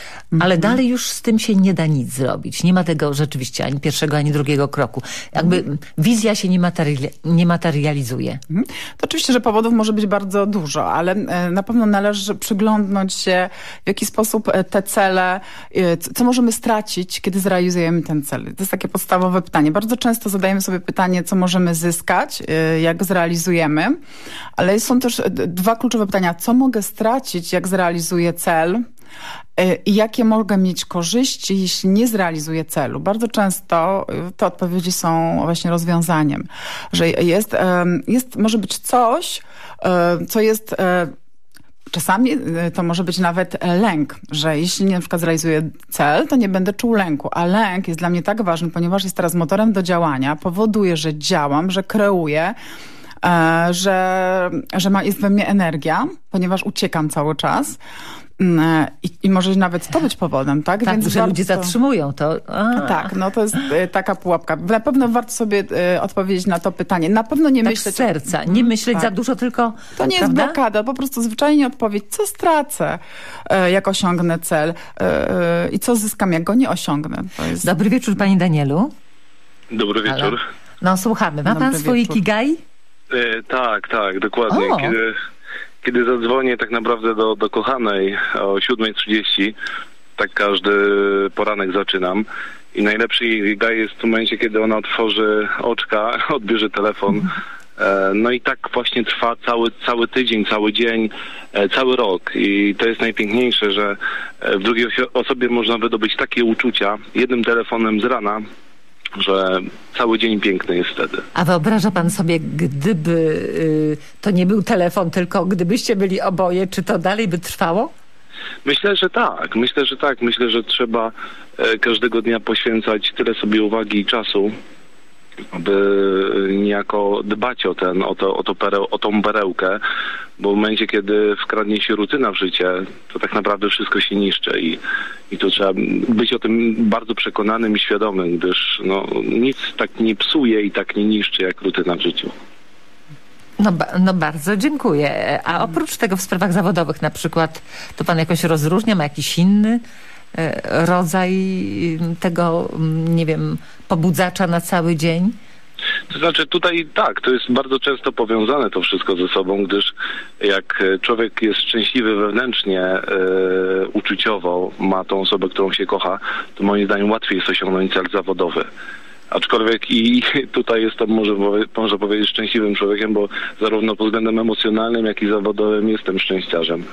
Ale dalej już z tym się nie da nic zrobić. Nie ma tego rzeczywiście ani pierwszego, ani drugiego kroku. Jakby wizja się nie, materiali- nie materializuje. Mhm. To oczywiście, że powodów może być bardzo dużo, ale e, na pewno należy przyglądnąć się, w jaki sposób e, te cele, e, co możemy stracić, kiedy zrealizujemy ten cel. To jest takie podstawowe pytanie. Bardzo często zadajemy sobie pytanie, co możemy zyskać, jak zrealizujemy, ale są też dwa kluczowe pytania. Co mogę stracić, jak zrealizuję cel? E, I jakie mogę mieć korzyści, jeśli nie zrealizuję celu? Bardzo często e, te odpowiedzi są właśnie rozwiązaniem, że jest, jest może być coś, e, co jest Czasami to może być nawet lęk, że jeśli nie na przykład zrealizuję cel, to nie będę czuł lęku. A lęk jest dla mnie tak ważny, ponieważ jest teraz motorem do działania, powoduje, że działam, że kreuję, e, że, że ma, jest we mnie energia, ponieważ uciekam cały czas. Mm, e, I, I może nawet to być powodem, tak? Tak, że warto- ludzie zatrzymują to. A, Tak, no to jest e, taka pułapka. Na pewno warto sobie e, odpowiedzieć na to pytanie. Na pewno nie Tak z myśleć... serca. Nie myśleć tak. za dużo, tylko... To nie jest prawda? blokada, po prostu zwyczajnie odpowiedź, co stracę, e, jak osiągnę cel i co zyskam, jak go nie osiągnę. To jest... Dobry wieczór, panie Danielu. Dobry Halo. wieczór. No słuchamy. Ma pan Dobry swój wieczór. ikigai? E, tak, tak, dokładnie. O. Kiedy, kiedy zadzwonię tak naprawdę do, do kochanej o 7.30, tak każdy poranek zaczynam. I najlepszy jej gaj jest w momencie, kiedy ona otworzy oczka, odbierze telefon. E, No i tak właśnie trwa cały, cały tydzień, cały dzień, e, cały rok. I to jest najpiękniejsze, że e, w drugiej osobie można wydobyć takie uczucia jednym telefonem z rana, że cały dzień piękny jest wtedy. A wyobraża pan sobie, gdyby y, to nie był telefon, tylko gdybyście byli oboje, czy to dalej by trwało? Myślę, że tak. Myślę, że tak. Myślę, że trzeba e, każdego dnia poświęcać tyle sobie uwagi i czasu, aby niejako dbać o ten, o, to, o, to pereł, o tą perełkę, bo w momencie, kiedy wkradnie się rutyna w życie, to tak naprawdę wszystko się niszczy i, i tu trzeba być o tym bardzo przekonanym i świadomym, gdyż no, nic tak nie psuje i tak nie niszczy jak rutyna w życiu. No, no bardzo dziękuję. A oprócz tego w sprawach zawodowych na przykład, to pan jakoś rozróżnia, ma jakiś inny rodzaj m, tego, m, nie wiem, pobudzacza na cały dzień? To znaczy tutaj tak, to jest bardzo często powiązane to wszystko ze sobą, gdyż jak e, człowiek jest szczęśliwy wewnętrznie, e, uczuciowo, ma tą osobę, którą się kocha, to moim zdaniem łatwiej jest osiągnąć cel zawodowy. Aczkolwiek i tutaj jestem, może, może powiedzieć, szczęśliwym człowiekiem, bo zarówno pod względem emocjonalnym, jak i zawodowym jestem szczęściarzem.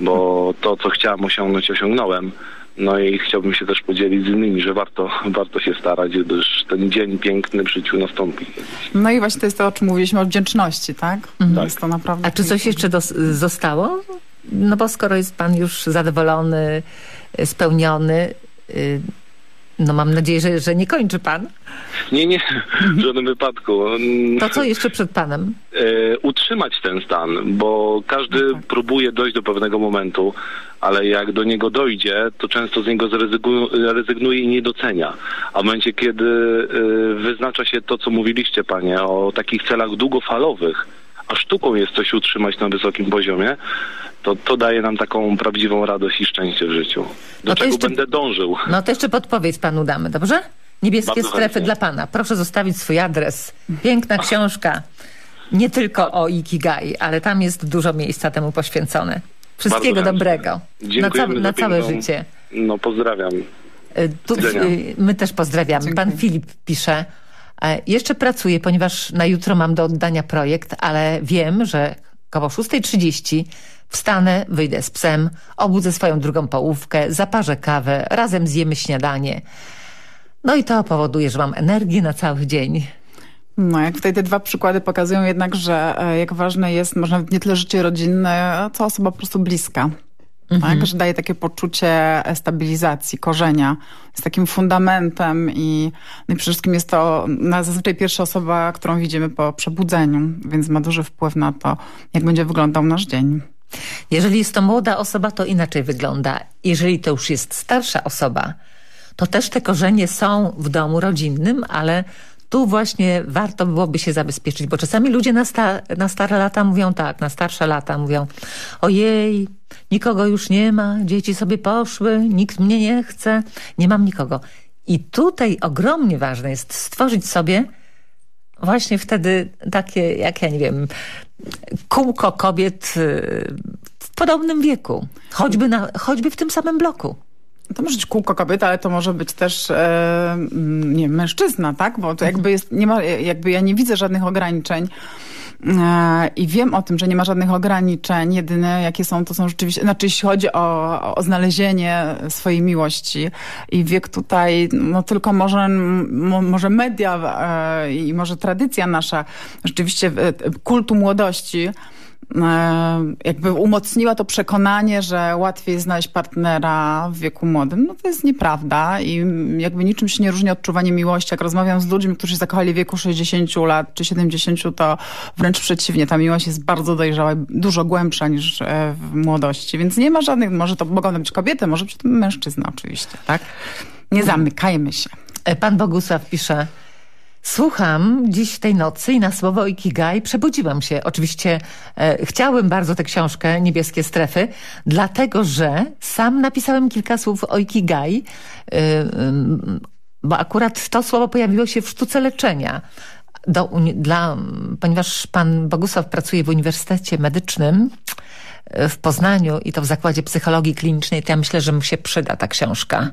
Bo to, co chciałem osiągnąć, osiągnąłem. No i chciałbym się też podzielić z innymi, że warto, warto się starać, gdyż ten dzień piękny w życiu nastąpi. No i właśnie to jest to, o czym mówiliśmy, o wdzięczności, tak? Tak. Jest to naprawdę... A czy coś jeszcze zostało? No bo skoro jest pan już zadowolony, e, spełniony, y, no mam nadzieję, że, że nie kończy pan. Nie, nie, w żadnym wypadku. To co jeszcze przed panem? e, utrzymać ten stan, bo każdy próbuje dojść do pewnego momentu, ale jak do niego dojdzie, to często z niego zrezygnu- rezygnuje i nie docenia. A w momencie, kiedy e, wyznacza się to, co mówiliście, panie, o takich celach długofalowych, a sztuką jest coś utrzymać na wysokim poziomie, to, to daje nam taką prawdziwą radość i szczęście w życiu. Do No czego jeszcze- będę dążył. No to jeszcze podpowiedź panu damy, dobrze? Niebieskie Bardzo strefy chętnie. dla pana. Proszę zostawić swój adres. Piękna książka. Nie tylko o Ikigai, ale tam jest dużo miejsca temu poświęcone. Wszystkiego dobrego. Na, ca- na całe piękną- życie. No pozdrawiam. Y, Tu, y, my też pozdrawiamy. Dziękuję. Pan Filip pisze. e, Jeszcze pracuję, ponieważ na jutro mam do oddania projekt, ale wiem, że koło 6.30 wstanę, wyjdę z psem, obudzę swoją drugą połówkę, zaparzę kawę, razem zjemy śniadanie. No i to powoduje, że mam energię na cały dzień. No, jak tutaj te dwa przykłady pokazują jednak, że e, jak ważne jest, może nie tyle życie rodzinne, co osoba po prostu bliska. Tak? Że daje takie poczucie e, stabilizacji, korzenia. Jest takim fundamentem i, no i przede wszystkim jest to na zazwyczaj pierwsza osoba, którą widzimy po przebudzeniu, więc ma duży wpływ na to, jak będzie wyglądał nasz dzień. Jeżeli jest to młoda osoba, to inaczej wygląda. Jeżeli to już jest starsza osoba, to też te korzenie są w domu rodzinnym, ale tu właśnie warto byłoby się zabezpieczyć, bo czasami ludzie na, sta na stare lata mówią tak, na starsze lata mówią ojej, nikogo już nie ma, dzieci sobie poszły, nikt mnie nie chce, nie mam nikogo. I tutaj ogromnie ważne jest stworzyć sobie właśnie wtedy takie, jak ja nie wiem, kółko kobiet y, w podobnym wieku. Choćby, na, choćby w tym samym bloku. To może być kółko kobiet, ale to może być też e, mm, nie mężczyzna, tak? Bo to jakby jest, nie ma, jakby ja nie widzę żadnych ograniczeń. E, I wiem o tym, że nie ma żadnych ograniczeń. Jedyne jakie są, to są rzeczywiście, znaczy jeśli chodzi o, o znalezienie swojej miłości i wiek tutaj, no tylko może, mo, może media e, i może tradycja nasza rzeczywiście e, kultu młodości jakby umocniła to przekonanie, że łatwiej znaleźć partnera w wieku młodym. No to jest nieprawda i jakby niczym się nie różni odczuwanie miłości. Jak rozmawiam z ludźmi, którzy się zakochali w wieku 60 lat czy 70, to wręcz przeciwnie. Ta miłość jest bardzo dojrzała, i dużo głębsza niż e, w młodości. Więc nie ma żadnych, może to mogą być kobiety, może być to mężczyzna oczywiście, tak? Nie zamykajmy się. E, Pan Bogusław pisze... Słucham dziś tej nocy i na słowo Ikigai przebudziłam się. Oczywiście e, chciałem bardzo tę książkę Niebieskie Strefy, dlatego że sam napisałem kilka słów o Ikigai, ym, bo akurat to słowo pojawiło się w sztuce leczenia. Do, dla, ponieważ pan Bogusław pracuje w Uniwersytecie Medycznym w Poznaniu i to w Zakładzie Psychologii Klinicznej, to ja myślę, że mu się przyda ta książka.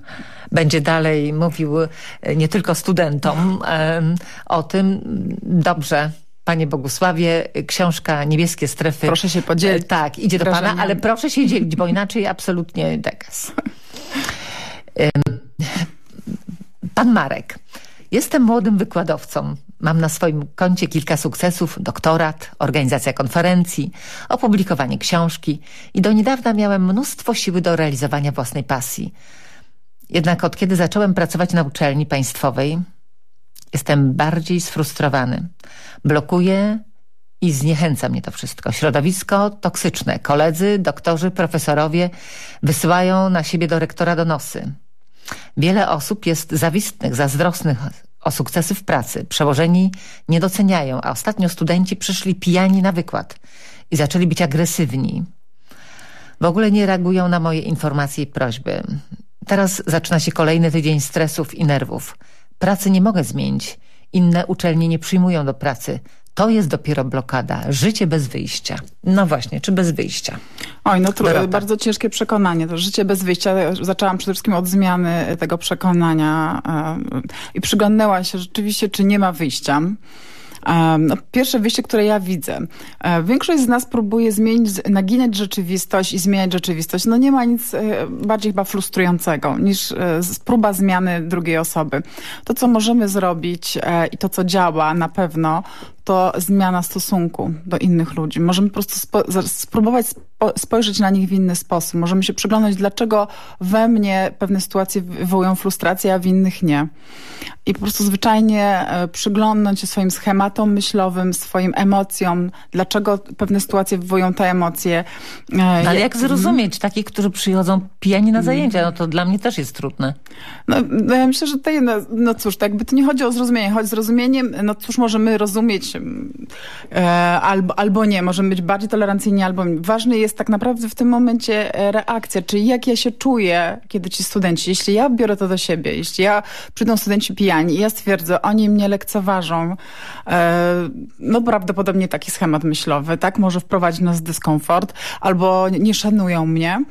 Będzie dalej mówił e, nie tylko studentom o tym. Dobrze, panie Bogusławie, książka Niebieskie Strefy. Proszę się podzielić E, Tak, idzie do pana, ale proszę się dzielić, bo inaczej absolutnie dekaz. Pan Marek. Jestem młodym wykładowcą. Mam na swoim koncie kilka sukcesów, doktorat, organizacja konferencji, opublikowanie książki i do niedawna miałem mnóstwo siły do realizowania własnej pasji. Jednak od kiedy zacząłem pracować na uczelni państwowej, jestem bardziej sfrustrowany. Blokuje i zniechęca mnie to wszystko. Środowisko toksyczne. Koledzy, doktorzy, profesorowie wysyłają na siebie do rektora donosy. Wiele osób jest zawistnych, zazdrosnych o sukcesy w pracy. Przełożeni nie doceniają, a ostatnio studenci przyszli pijani na wykład i zaczęli być agresywni. W ogóle nie reagują na moje informacje i prośby. Teraz zaczyna się kolejny tydzień stresów i nerwów. Pracy nie mogę zmienić. Inne uczelnie nie przyjmują do pracy. To jest dopiero blokada. Życie bez wyjścia. No właśnie, czy bez wyjścia? Oj, no tru- Dorota. bardzo ciężkie przekonanie. To życie bez wyjścia. Zaczęłam przede wszystkim od zmiany tego przekonania e, i przyglądnęła się rzeczywiście, czy nie ma wyjścia. E, No, pierwsze wyjście, które ja widzę. E, Większość z nas próbuje zmienić, naginać rzeczywistość i zmieniać rzeczywistość. No nie ma nic e, bardziej chyba frustrującego niż e, próba zmiany drugiej osoby. To, co możemy zrobić e, i to, co działa na pewno, to zmiana stosunku do innych ludzi. Możemy po prostu spróbować spo, spojrzeć na nich w inny sposób. Możemy się przyglądać, dlaczego we mnie pewne sytuacje wywołują frustrację, a w innych nie. I po prostu zwyczajnie e, przyglądnąć się swoim schematom myślowym, swoim emocjom, dlaczego pewne sytuacje wywołują te emocje. E, No, ale jak zrozumieć takich, którzy przychodzą pijani na zajęcia? No to dla mnie też jest trudne. No, no ja myślę, że tutaj, no, no cóż, tak jakby to nie chodzi o zrozumienie, choć zrozumieniem, no cóż możemy rozumieć e, albo, albo nie, możemy być bardziej tolerancyjni albo nie. Ważny jest tak naprawdę w tym momencie e, reakcja, czyli jak ja się czuję, kiedy ci studenci, jeśli ja biorę to do siebie, jeśli ja przyjdą studenci pijani i ja stwierdzę, oni mnie lekceważą, e, no prawdopodobnie taki schemat myślowy, tak, może wprowadzić nas w dyskomfort, albo nie szanują mnie,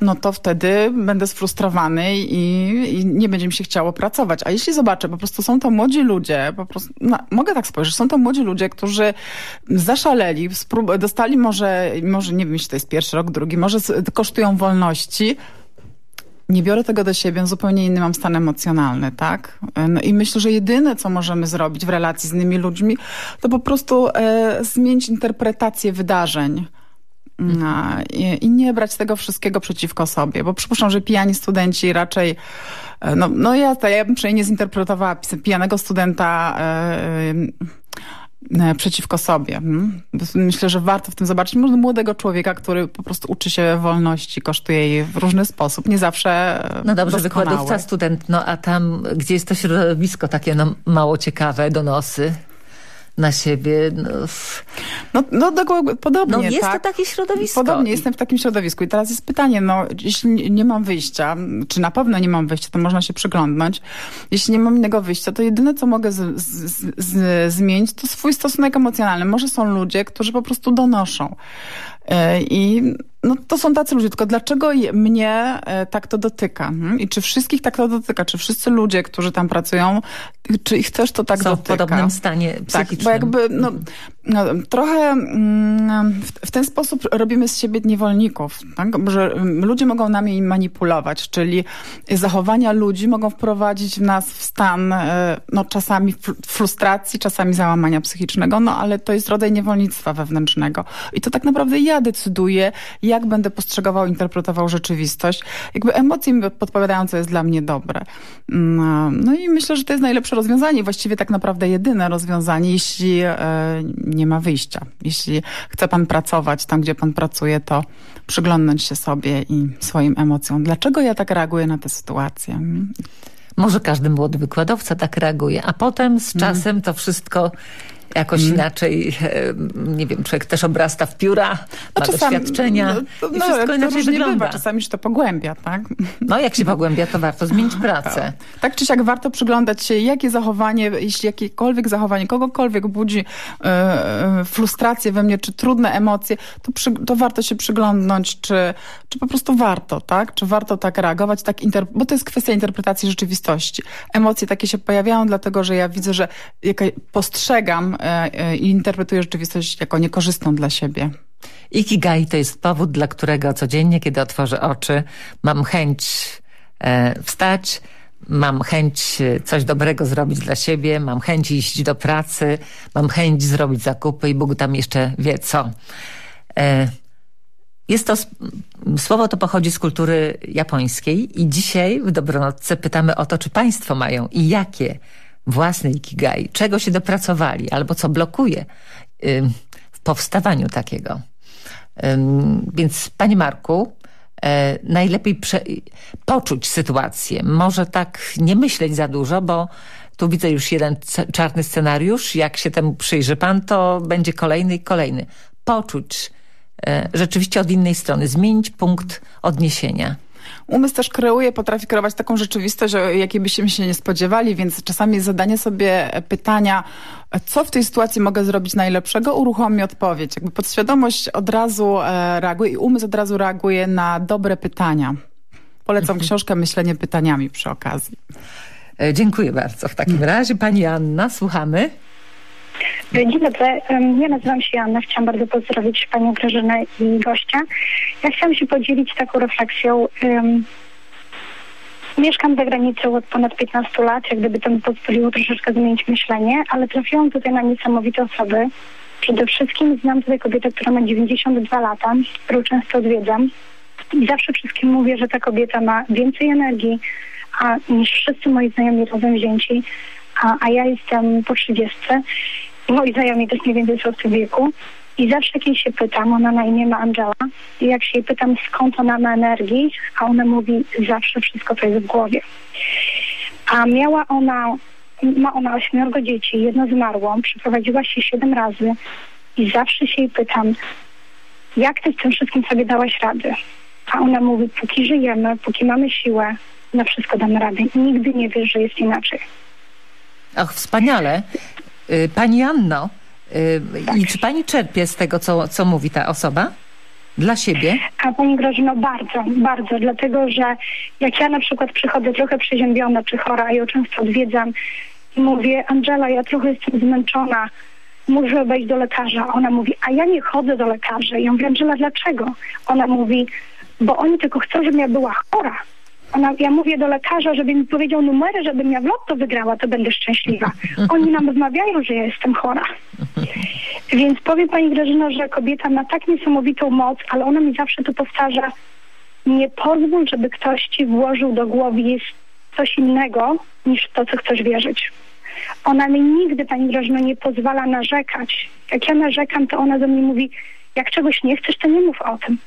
no to wtedy będę sfrustrowany i, i nie będzie mi się chciało pracować. A jeśli zobaczę, po prostu są to młodzi ludzie, po prostu, no, mogę tak spojrzeć, są to młodzi ludzie, którzy zaszaleli, dostali może, może, nie wiem, jeśli to jest pierwszy rok, drugi, może kosztują wolności, nie biorę tego do siebie, zupełnie inny mam stan emocjonalny, tak? No i myślę, że jedyne, co możemy zrobić w relacji z innymi ludźmi, to po prostu e, zmienić interpretację wydarzeń. No, i, I nie brać tego wszystkiego przeciwko sobie, bo przypuszczam, że pijani studenci raczej, e, no, no ja, ja bym przynajmniej nie zinterpretowała pijanego studenta e, e, przeciwko sobie. mm. Myślę, że warto w tym zobaczyć może młodego człowieka, który po prostu uczy się wolności, kosztuje jej w różny sposób, nie zawsze No dobrze, doskonały. wykładowca, student, no a tam, gdzie jest to środowisko takie no, mało ciekawe, donosy na siebie, no, No, no dokładnie, podobnie, no jest tak? to takie środowisko. Podobnie, jestem w takim środowisku. I teraz jest pytanie, no jeśli nie- mam wyjścia, czy na pewno nie mam wyjścia, to można się przyglądnąć. Jeśli nie mam innego wyjścia, to jedyne, co mogę z, z, z, zmienić, to swój stosunek emocjonalny. Może są ludzie, którzy po prostu donoszą. E, I no, to są tacy ludzie, tylko dlaczego mnie e, tak to dotyka? hmm? I czy wszystkich tak to dotyka? Czy wszyscy ludzie, którzy tam pracują, czy ich też to tak Są w dotyka? podobnym stanie Tak, psychicznym. bo jakby no, no, trochę mm, w, w ten sposób robimy z siebie niewolników, tak? że mm, ludzie mogą nami manipulować, czyli zachowania ludzi mogą wprowadzić w nas w stan e, no, czasami fr- frustracji, czasami załamania psychicznego, no ale to jest rodzaj niewolnictwa wewnętrznego. I to tak naprawdę ja decyduję, jak będę postrzegował, interpretował rzeczywistość. Jakby emocje mi podpowiadają, co jest dla mnie dobre. No, no i myślę, że to jest najlepsze rozwiązanie, właściwie tak naprawdę jedyne rozwiązanie, jeśli e, nie ma wyjścia. Jeśli chce pan pracować tam, gdzie pan pracuje, to przyglądnąć się sobie i swoim emocjom. Dlaczego ja tak reaguję na tę sytuację? Mm. Może każdy młody wykładowca tak reaguje, a potem z czasem to wszystko jakoś inaczej, e, nie wiem, człowiek też obrasta w pióra, ma doświadczenia no, to- i no, wszystko to inaczej wygląda. Bywa. Czasami się to pogłębia, tak? No jak się pogłębia, to warto zmienić pracę. Tak czy siak warto przyglądać się, jakie zachowanie, jeśli jakiekolwiek zachowanie kogokolwiek budzi e, e, frustrację we mnie, czy trudne emocje, to, przy, to warto się przyglądnąć, czy, czy po prostu warto, tak? Czy warto tak reagować, tak inter... bo to jest kwestia interpretacji rzeczywistości. Emocje takie się pojawiają, dlatego że ja widzę, że jaka, postrzegam i interpretuję rzeczywistość jako niekorzystną dla siebie. Ikigai to jest powód, dla którego codziennie, kiedy otworzę oczy, mam chęć e, wstać, mam chęć e, coś dobrego zrobić dla siebie, mam chęć iść do pracy, mam chęć zrobić zakupy i Bóg tam jeszcze wie co. E, jest to, słowo to pochodzi z kultury japońskiej i dzisiaj w Dobronocce pytamy o to, czy państwo mają i jakie własne ikigai, czego się dopracowali albo co blokuje w powstawaniu takiego. Więc Panie Marku, e, najlepiej poczuć sytuację. Może tak nie myśleć za dużo, bo Tu widzę już jeden czarny scenariusz. Jak się temu przyjrzy pan, to będzie kolejny i kolejny. Poczuć e, rzeczywiście od innej strony, zmienić punkt odniesienia. Umysł też kreuje, potrafi kreować taką rzeczywistość, jakiej byśmy się nie spodziewali, więc czasami zadanie sobie pytania, co w tej sytuacji mogę zrobić najlepszego, uruchomi odpowiedź. Jakby podświadomość od razu e, reaguje i umysł od razu reaguje na dobre pytania. Polecam książkę Myślenie pytaniami przy okazji. E, Dziękuję bardzo. W takim razie pani Anna, słuchamy. Dzień dobry, ja nazywam się Anna. Chciałam bardzo pozdrowić panią Grażynę i gościa. Ja chciałam się podzielić taką refleksją. Mieszkam za granicą od ponad 15 lat, jak gdyby to mi pozwoliło troszeczkę zmienić myślenie, ale trafiłam tutaj na niesamowite osoby. Przede wszystkim znam tutaj kobietę, która ma 92 lata, którą często odwiedzam. I zawsze wszystkim mówię, że ta kobieta ma więcej energii a, niż wszyscy moi znajomi razem wzięci, a, a ja jestem po 30. I moi znajomi też mniej więcej są w tym wieku. I zawsze jak jej się pytam, ona na imię ma Angela, i jak się jej pytam skąd ona ma energii, a ona mówi zawsze wszystko to jest w głowie. A miała ona, ma ona ośmiorgo dzieci, jedno zmarło, przeprowadziła się siedem razy i zawsze się jej pytam, jak ty z tym wszystkim sobie dałaś radę? A ona mówi, póki żyjemy, póki mamy siłę, na wszystko damy radę. Nigdy nie wiesz, że jest inaczej. Ach, wspaniale. Y, Pani Anno, y, i czy pani czerpie z tego, co, co mówi ta osoba? Dla siebie? A Pani Grażyno, bardzo, bardzo, dlatego że jak ja na przykład przychodzę trochę przeziębiona czy chora, a ją często odwiedzam i mówię, Angela, ja trochę jestem zmęczona, muszę wejść do lekarza. Ona mówi, a ja nie chodzę do lekarza. I ja mówię, Angela, dlaczego? Ona mówi, bo oni tylko chcą, żebym ja była chora. Ona, ja mówię do lekarza, żeby mi powiedział numery, żebym ja w lotto wygrała, to będę szczęśliwa. Oni nam wmawiają, że ja jestem chora. Więc powiem Pani Grażyno, że kobieta ma tak niesamowitą moc, ale ona mi zawsze to powtarza, nie pozwól, żeby ktoś Ci włożył do głowy coś innego niż to, co chcesz wierzyć. Ona mi nigdy, Pani Grażyno, nie pozwala narzekać. Jak ja narzekam, to ona do mnie mówi, jak czegoś nie chcesz, to nie mów o tym.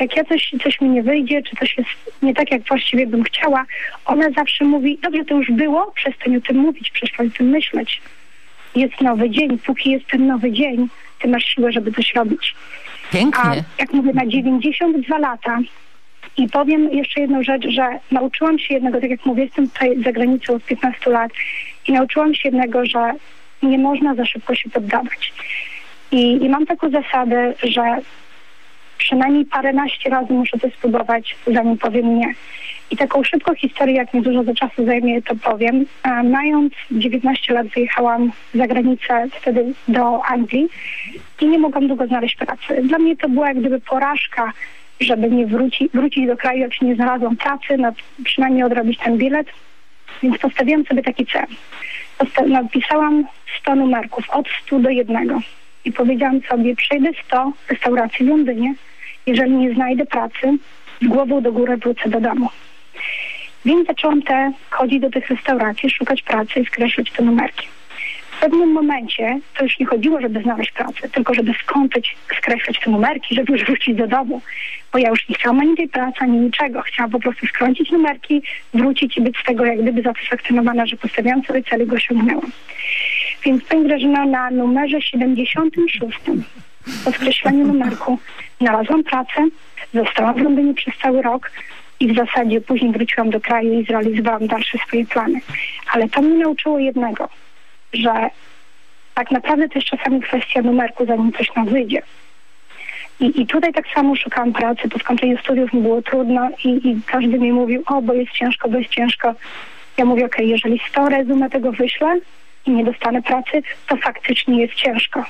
Jak ja coś, coś mi nie wyjdzie, czy coś jest nie tak, jak właściwie bym chciała, ona zawsze mówi, dobrze, to już było, przestań o tym mówić, przestań o tym myśleć jest nowy dzień. Póki jest ten nowy dzień, ty masz siłę, żeby coś robić. A Pięknie. jak mówię, na 92 lata i powiem jeszcze jedną rzecz, że nauczyłam się jednego, tak jak mówię, jestem tutaj za granicą od 15 lat i nauczyłam się jednego, że nie można za szybko się poddawać. I, i mam taką zasadę, że przynajmniej paręnaście razy muszę to spróbować, zanim powiem nie. I taką szybką historię, jak mi dużo do czasu zajmie, to powiem. A mając 19 lat wyjechałam za granicę wtedy do Anglii i nie mogłam długo znaleźć pracy. Dla mnie to była jak gdyby porażka, żeby nie wróci, wrócić do kraju, jak się nie znalazłam pracy, no, przynajmniej odrobić ten bilet. Więc postawiłam sobie taki cel. Napisałam 100 numerków, od 100 do 1. I powiedziałam sobie, przejdę 100 restauracji w Londynie. Jeżeli nie znajdę pracy, z głową do góry wrócę do domu. Więc zaczęłam te chodzić do tych restauracji, szukać pracy i skreślać te numerki. W pewnym momencie to już nie chodziło, żeby znaleźć pracę, tylko żeby skąpić, skreślać te numerki, żeby już wrócić do domu. Bo ja już nie chciałam ani tej pracy, ani niczego. Chciałam po prostu skręcić numerki, wrócić i być z tego jak gdyby satysfakcjonowana, że postawiłam sobie cel i go osiągnęłam. Więc pani Grażyna na numerze 76 po skreśleniu numerku znalazłam pracę, zostałam w Londynie przez cały rok i w zasadzie później wróciłam do kraju i zrealizowałam dalsze swoje plany. Ale to mnie nauczyło jednego, że tak naprawdę to jest czasami kwestia numerku, zanim coś nam wyjdzie. I, I tutaj tak samo szukałam pracy, po skończeniu studiów mi było trudno i, i każdy mi mówił, o, bo jest ciężko, bo jest ciężko. Ja mówię, okej, jeżeli 100 rezumę tego wyślę i nie dostanę pracy, to faktycznie jest ciężko.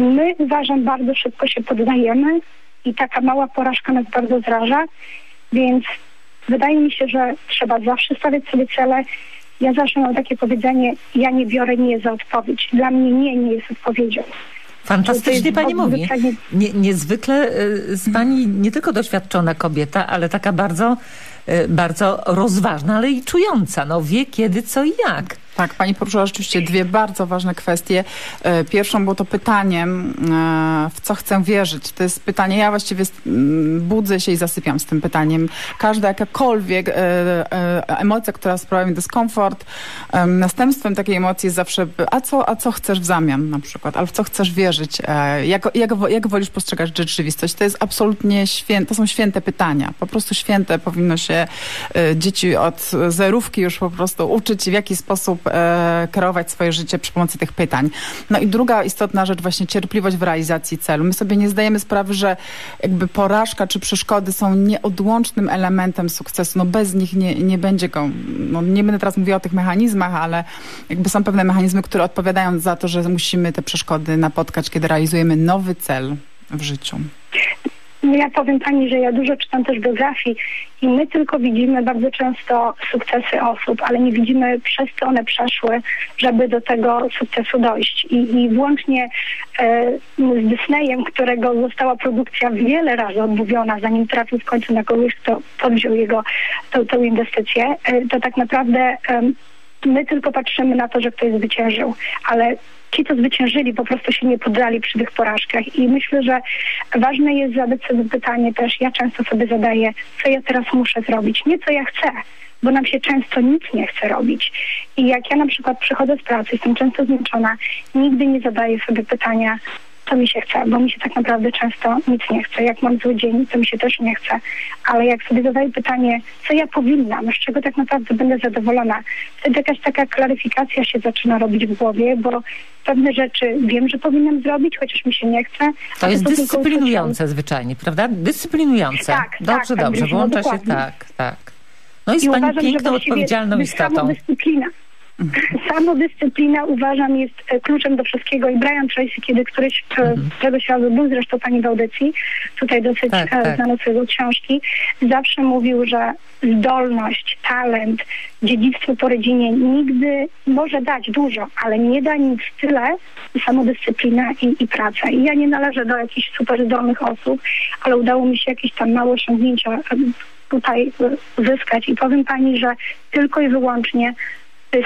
My, uważam, bardzo szybko się poddajemy i taka mała porażka nas bardzo zraża, więc wydaje mi się, że trzeba zawsze stawiać sobie cele. Ja zawsze mam takie powiedzenie, ja nie biorę nie za odpowiedź. Dla mnie nie nie jest odpowiedzią. Fantastycznie pani mówi. Nie, niezwykle y, z pani nie tylko doświadczona kobieta, ale taka bardzo, y, bardzo rozważna, ale i czująca. No wie kiedy, co i jak. Tak, pani poruszyła rzeczywiście dwie bardzo ważne kwestie. E, Pierwszą było to pytanie, e, w co chcę wierzyć. To jest pytanie, ja właściwie budzę się i zasypiam z tym pytaniem. Każda jakakolwiek e, emocja, która sprawia mi dyskomfort, następstwem takiej emocji jest zawsze, a co, a co chcesz w zamian na przykład, albo w co chcesz wierzyć, jak, jak, jak wolisz postrzegać rzeczywistość. To jest absolutnie święte, to są święte pytania, po prostu święte. Powinno się dzieci od zerówki już po prostu uczyć, w jaki sposób e, kierować swoje życie przy pomocy tych pytań. No i druga istotna rzecz, właśnie cierpliwość w realizacji celu. My sobie nie zdajemy sprawy, że jakby porażka czy przeszkody są nieodłącznym elementem sukcesu. No bez nich nie, nie będzie go, no nie będę teraz mówiła o tych mechanizmach, ale jakby są pewne mechanizmy, które odpowiadają za to, że musimy te przeszkody napotkać, kiedy realizujemy nowy cel w życiu. No ja powiem pani, że ja dużo czytam też biografii i my tylko widzimy bardzo często sukcesy osób, ale nie widzimy przez co one przeszły, żeby do tego sukcesu dojść. I, i włącznie e, z Disneyem, którego została produkcja wiele razy odmówiona, zanim trafił w końcu na kogoś, kto podjął jego tą, tą inwestycję, e, to tak naprawdę em, my tylko patrzymy na to, że ktoś zwyciężył, ale ci, co zwyciężyli, po prostu się nie poddali przy tych porażkach. I myślę, że ważne jest zadać sobie pytanie też, ja często sobie zadaję, co ja teraz muszę zrobić, nie co ja chcę, bo nam się często nic nie chce robić. I jak ja na przykład przychodzę z pracy, jestem często zmęczona, nigdy nie zadaję sobie pytania, co mi się chce, bo mi się tak naprawdę często nic nie chce. Jak mam zły dzień, to mi się też nie chce. Ale jak sobie zadaję pytanie, co ja powinnam, z czego tak naprawdę będę zadowolona, wtedy jakaś taka klaryfikacja się zaczyna robić w głowie, bo pewne rzeczy wiem, że powinnam zrobić, chociaż mi się nie chce. To jest tylko dyscyplinujące zwyczajnie, prawda? Dyscyplinujące. Tak, dobrze, tak, tak, dobrze. Włącza się tak, tak. No I pani uważam, że piękną, odpowiedzialną dy- istotą. Samodyscyplina. Samodyscyplina uważam jest e, kluczem do wszystkiego i Brian Tracy, kiedy któryś e, któregoś razu był zresztą pani w audycji, tutaj dosyć Mhm. Tak, e, tak. znano z jego książki, zawsze mówił, że zdolność, talent, dziedzictwo po rodzinie nigdy może dać dużo, ale nie da nic tyle, samodyscyplina i, i praca. I ja nie należę do jakichś super zdolnych osób, ale udało mi się jakieś tam małe osiągnięcia tutaj uzyskać i powiem pani, że tylko i wyłącznie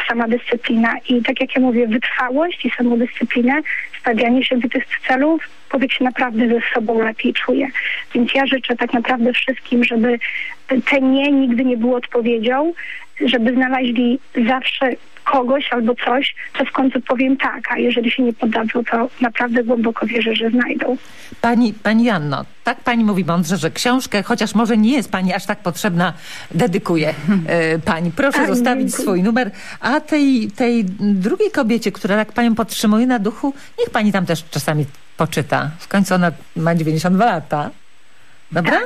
sama dyscyplina i tak jak ja mówię, wytrwałość i samodyscyplina, stawianie się do tych celów, człowiek się naprawdę ze sobą lepiej czuje. Więc ja życzę tak naprawdę wszystkim, żeby te nie nigdy nie było odpowiedzią, żeby znaleźli zawsze kogoś albo coś, co w końcu powiem tak, a jeżeli się nie poddadzą, to naprawdę głęboko wierzę, że znajdą. Pani, pani Janno, tak pani mówi mądrze, że książkę, chociaż może nie jest pani aż tak potrzebna, dedykuje e, pani. Proszę Tak, zostawić dziękuję. swój numer. A tej, tej drugiej kobiecie, która tak panią podtrzymuje na duchu, niech pani tam też czasami poczyta. W końcu ona ma 92 lata. Dobra?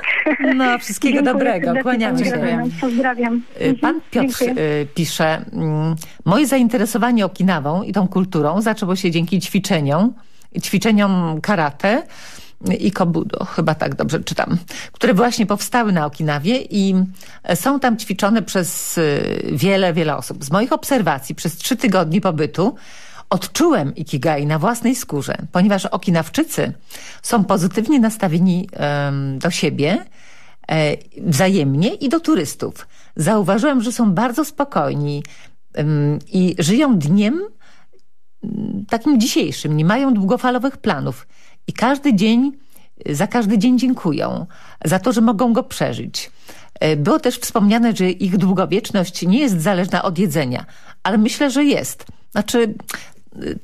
No, wszystkiego Dziękuję dobrego. Kłaniamy się. Pozdrawiam. pozdrawiam. Y, Mhm, Pan Piotr dziękuję. y, pisze, mm, moje zainteresowanie Okinawą i tą kulturą zaczęło się dzięki ćwiczeniom, ćwiczeniom karate i kobudo, chyba tak dobrze czytam, które właśnie powstały na Okinawie i są tam ćwiczone przez y, wiele, wiele osób. Z moich obserwacji przez trzy tygodnie pobytu odczułem Ikigai na własnej skórze, ponieważ Okinawczycy są pozytywnie nastawieni em, do siebie, e, wzajemnie i do turystów. Zauważyłem, że są bardzo spokojni ym, i żyją dniem takim dzisiejszym, nie mają długofalowych planów i każdy dzień, za każdy dzień dziękują za to, że mogą go przeżyć. E, Było też wspomniane, że ich długowieczność nie jest zależna od jedzenia, ale myślę, że jest. Znaczy,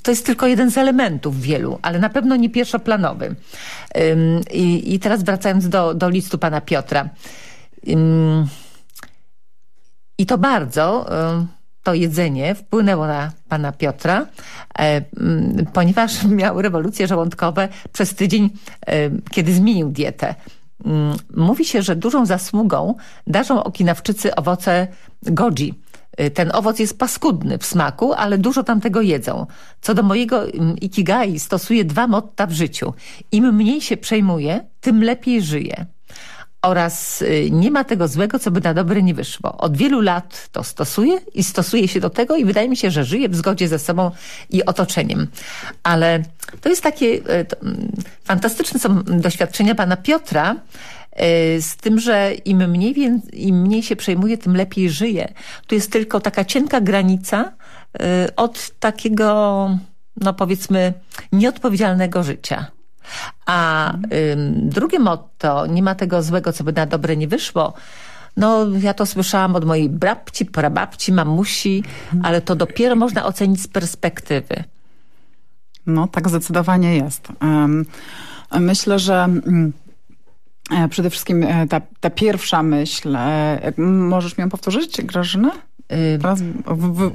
to jest tylko jeden z elementów wielu, ale na pewno nie pierwszoplanowy. I, i teraz wracając do, do listu pana Piotra. I to bardzo to jedzenie wpłynęło na pana Piotra, e, ponieważ miał rewolucje żołądkowe przez tydzień, kiedy zmienił dietę. Mówi się, że dużą zasługą darzą Okinawczycy owoce goji. Y, Ten owoc jest paskudny w smaku, ale dużo tam tego jedzą. Co do mojego mm, ikigai stosuję dwa motta w życiu. Im mniej się przejmuję, tym lepiej żyję. Oraz y, nie ma tego złego, co by na dobre nie wyszło. Od wielu lat to stosuję i stosuję się do tego i wydaje mi się, że żyję w zgodzie ze sobą i otoczeniem. Ale to jest takie, y, to, mm, fantastyczne są doświadczenia pana Piotra, z tym, że im mniej, im mniej się przejmuje, tym lepiej żyje. Tu jest tylko taka cienka granica y, od takiego, no powiedzmy, nieodpowiedzialnego życia. A ym, drugie motto, nie ma tego złego, co by na dobre nie wyszło, no, ja to słyszałam od mojej babci, prababci, mamusi, ale to dopiero można ocenić z perspektywy. No, tak zdecydowanie jest. Myślę, że mm, e, przede wszystkim e, ta, ta pierwsza myśl, e, możesz mi ją powtórzyć, Grażyna? Teraz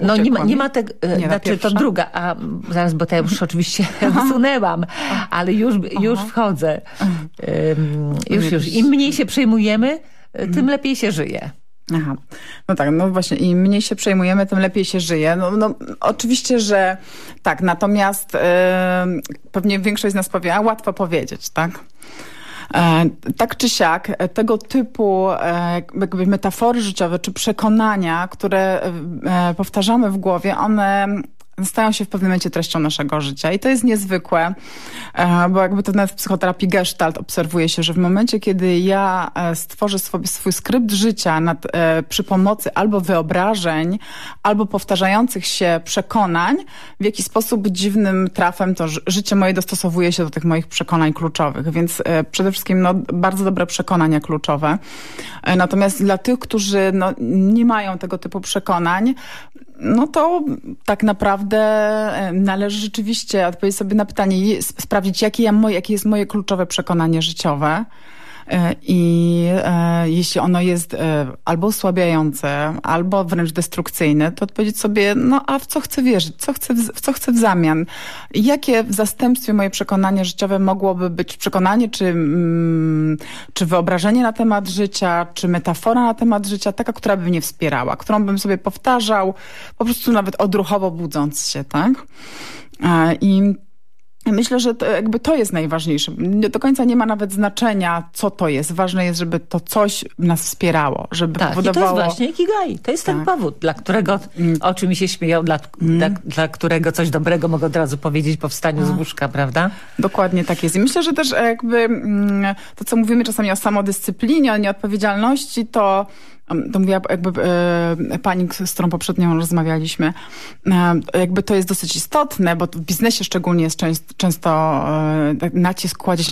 No nie ma, nie ma tego, Nie, znaczy to druga, a zaraz, bo to ja już oczywiście usunęłam, ale już, już wchodzę. Ym, już, już. Im mniej się przejmujemy, tym lepiej się żyje. Aha. No tak, no właśnie im mniej się przejmujemy, tym lepiej się żyje. No, no oczywiście, że tak, natomiast e, pewnie większość z nas powie, a łatwo powiedzieć, tak? E, tak czy siak, e, tego typu e, jakby metafory życiowe czy przekonania, które powtarzamy w głowie, one stają się w pewnym momencie treścią naszego życia. I to jest niezwykłe, e, bo jakby to nawet w psychoterapii gestalt obserwuje się, że w momencie, kiedy ja e, stworzę swój, swój skrypt życia nad, e, przy pomocy albo wyobrażeń, albo powtarzających się przekonań, w jaki sposób dziwnym trafem to ży- życie moje dostosowuje się do tych moich przekonań kluczowych. Więc przede wszystkim no, bardzo dobre przekonania kluczowe. Natomiast dla tych, którzy no, nie mają tego typu przekonań, no to tak naprawdę należy rzeczywiście odpowiedzieć sobie na pytanie, sprawdzić, jakie, ja moje, jakie jest moje kluczowe przekonanie życiowe. I e, jeśli ono jest e, albo osłabiające, albo wręcz destrukcyjne, to odpowiedzieć sobie, no a w co chcę wierzyć, co chcę, w- w co chcę w zamian? Jakie w zastępstwie moje przekonanie życiowe mogłoby być przekonanie, czy, mm, czy wyobrażenie na temat życia, czy metafora na temat życia, taka, która by mnie wspierała, którą bym sobie powtarzał, po prostu nawet odruchowo budząc się, tak? E, I Myślę, że to, jakby to jest najważniejsze. Nie do końca nie ma nawet znaczenia, co to jest. Ważne jest, żeby to coś nas wspierało, żeby Tak, i to jest powodowało... właśnie ikigai. To jest ten Tak. powód, dla którego, o czym mi się śmieją, dla, dla, dla którego coś dobrego mogę od razu powiedzieć po wstaniu z łóżka, prawda? Dokładnie tak jest. I myślę, że też jakby mm, to, co mówimy czasami o samodyscyplinie, o nieodpowiedzialności, to to mówiła jakby e, pani, z którą poprzednio rozmawialiśmy, e, jakby to jest dosyć istotne, bo w biznesie szczególnie jest często, często e, tak nacisk kładzie się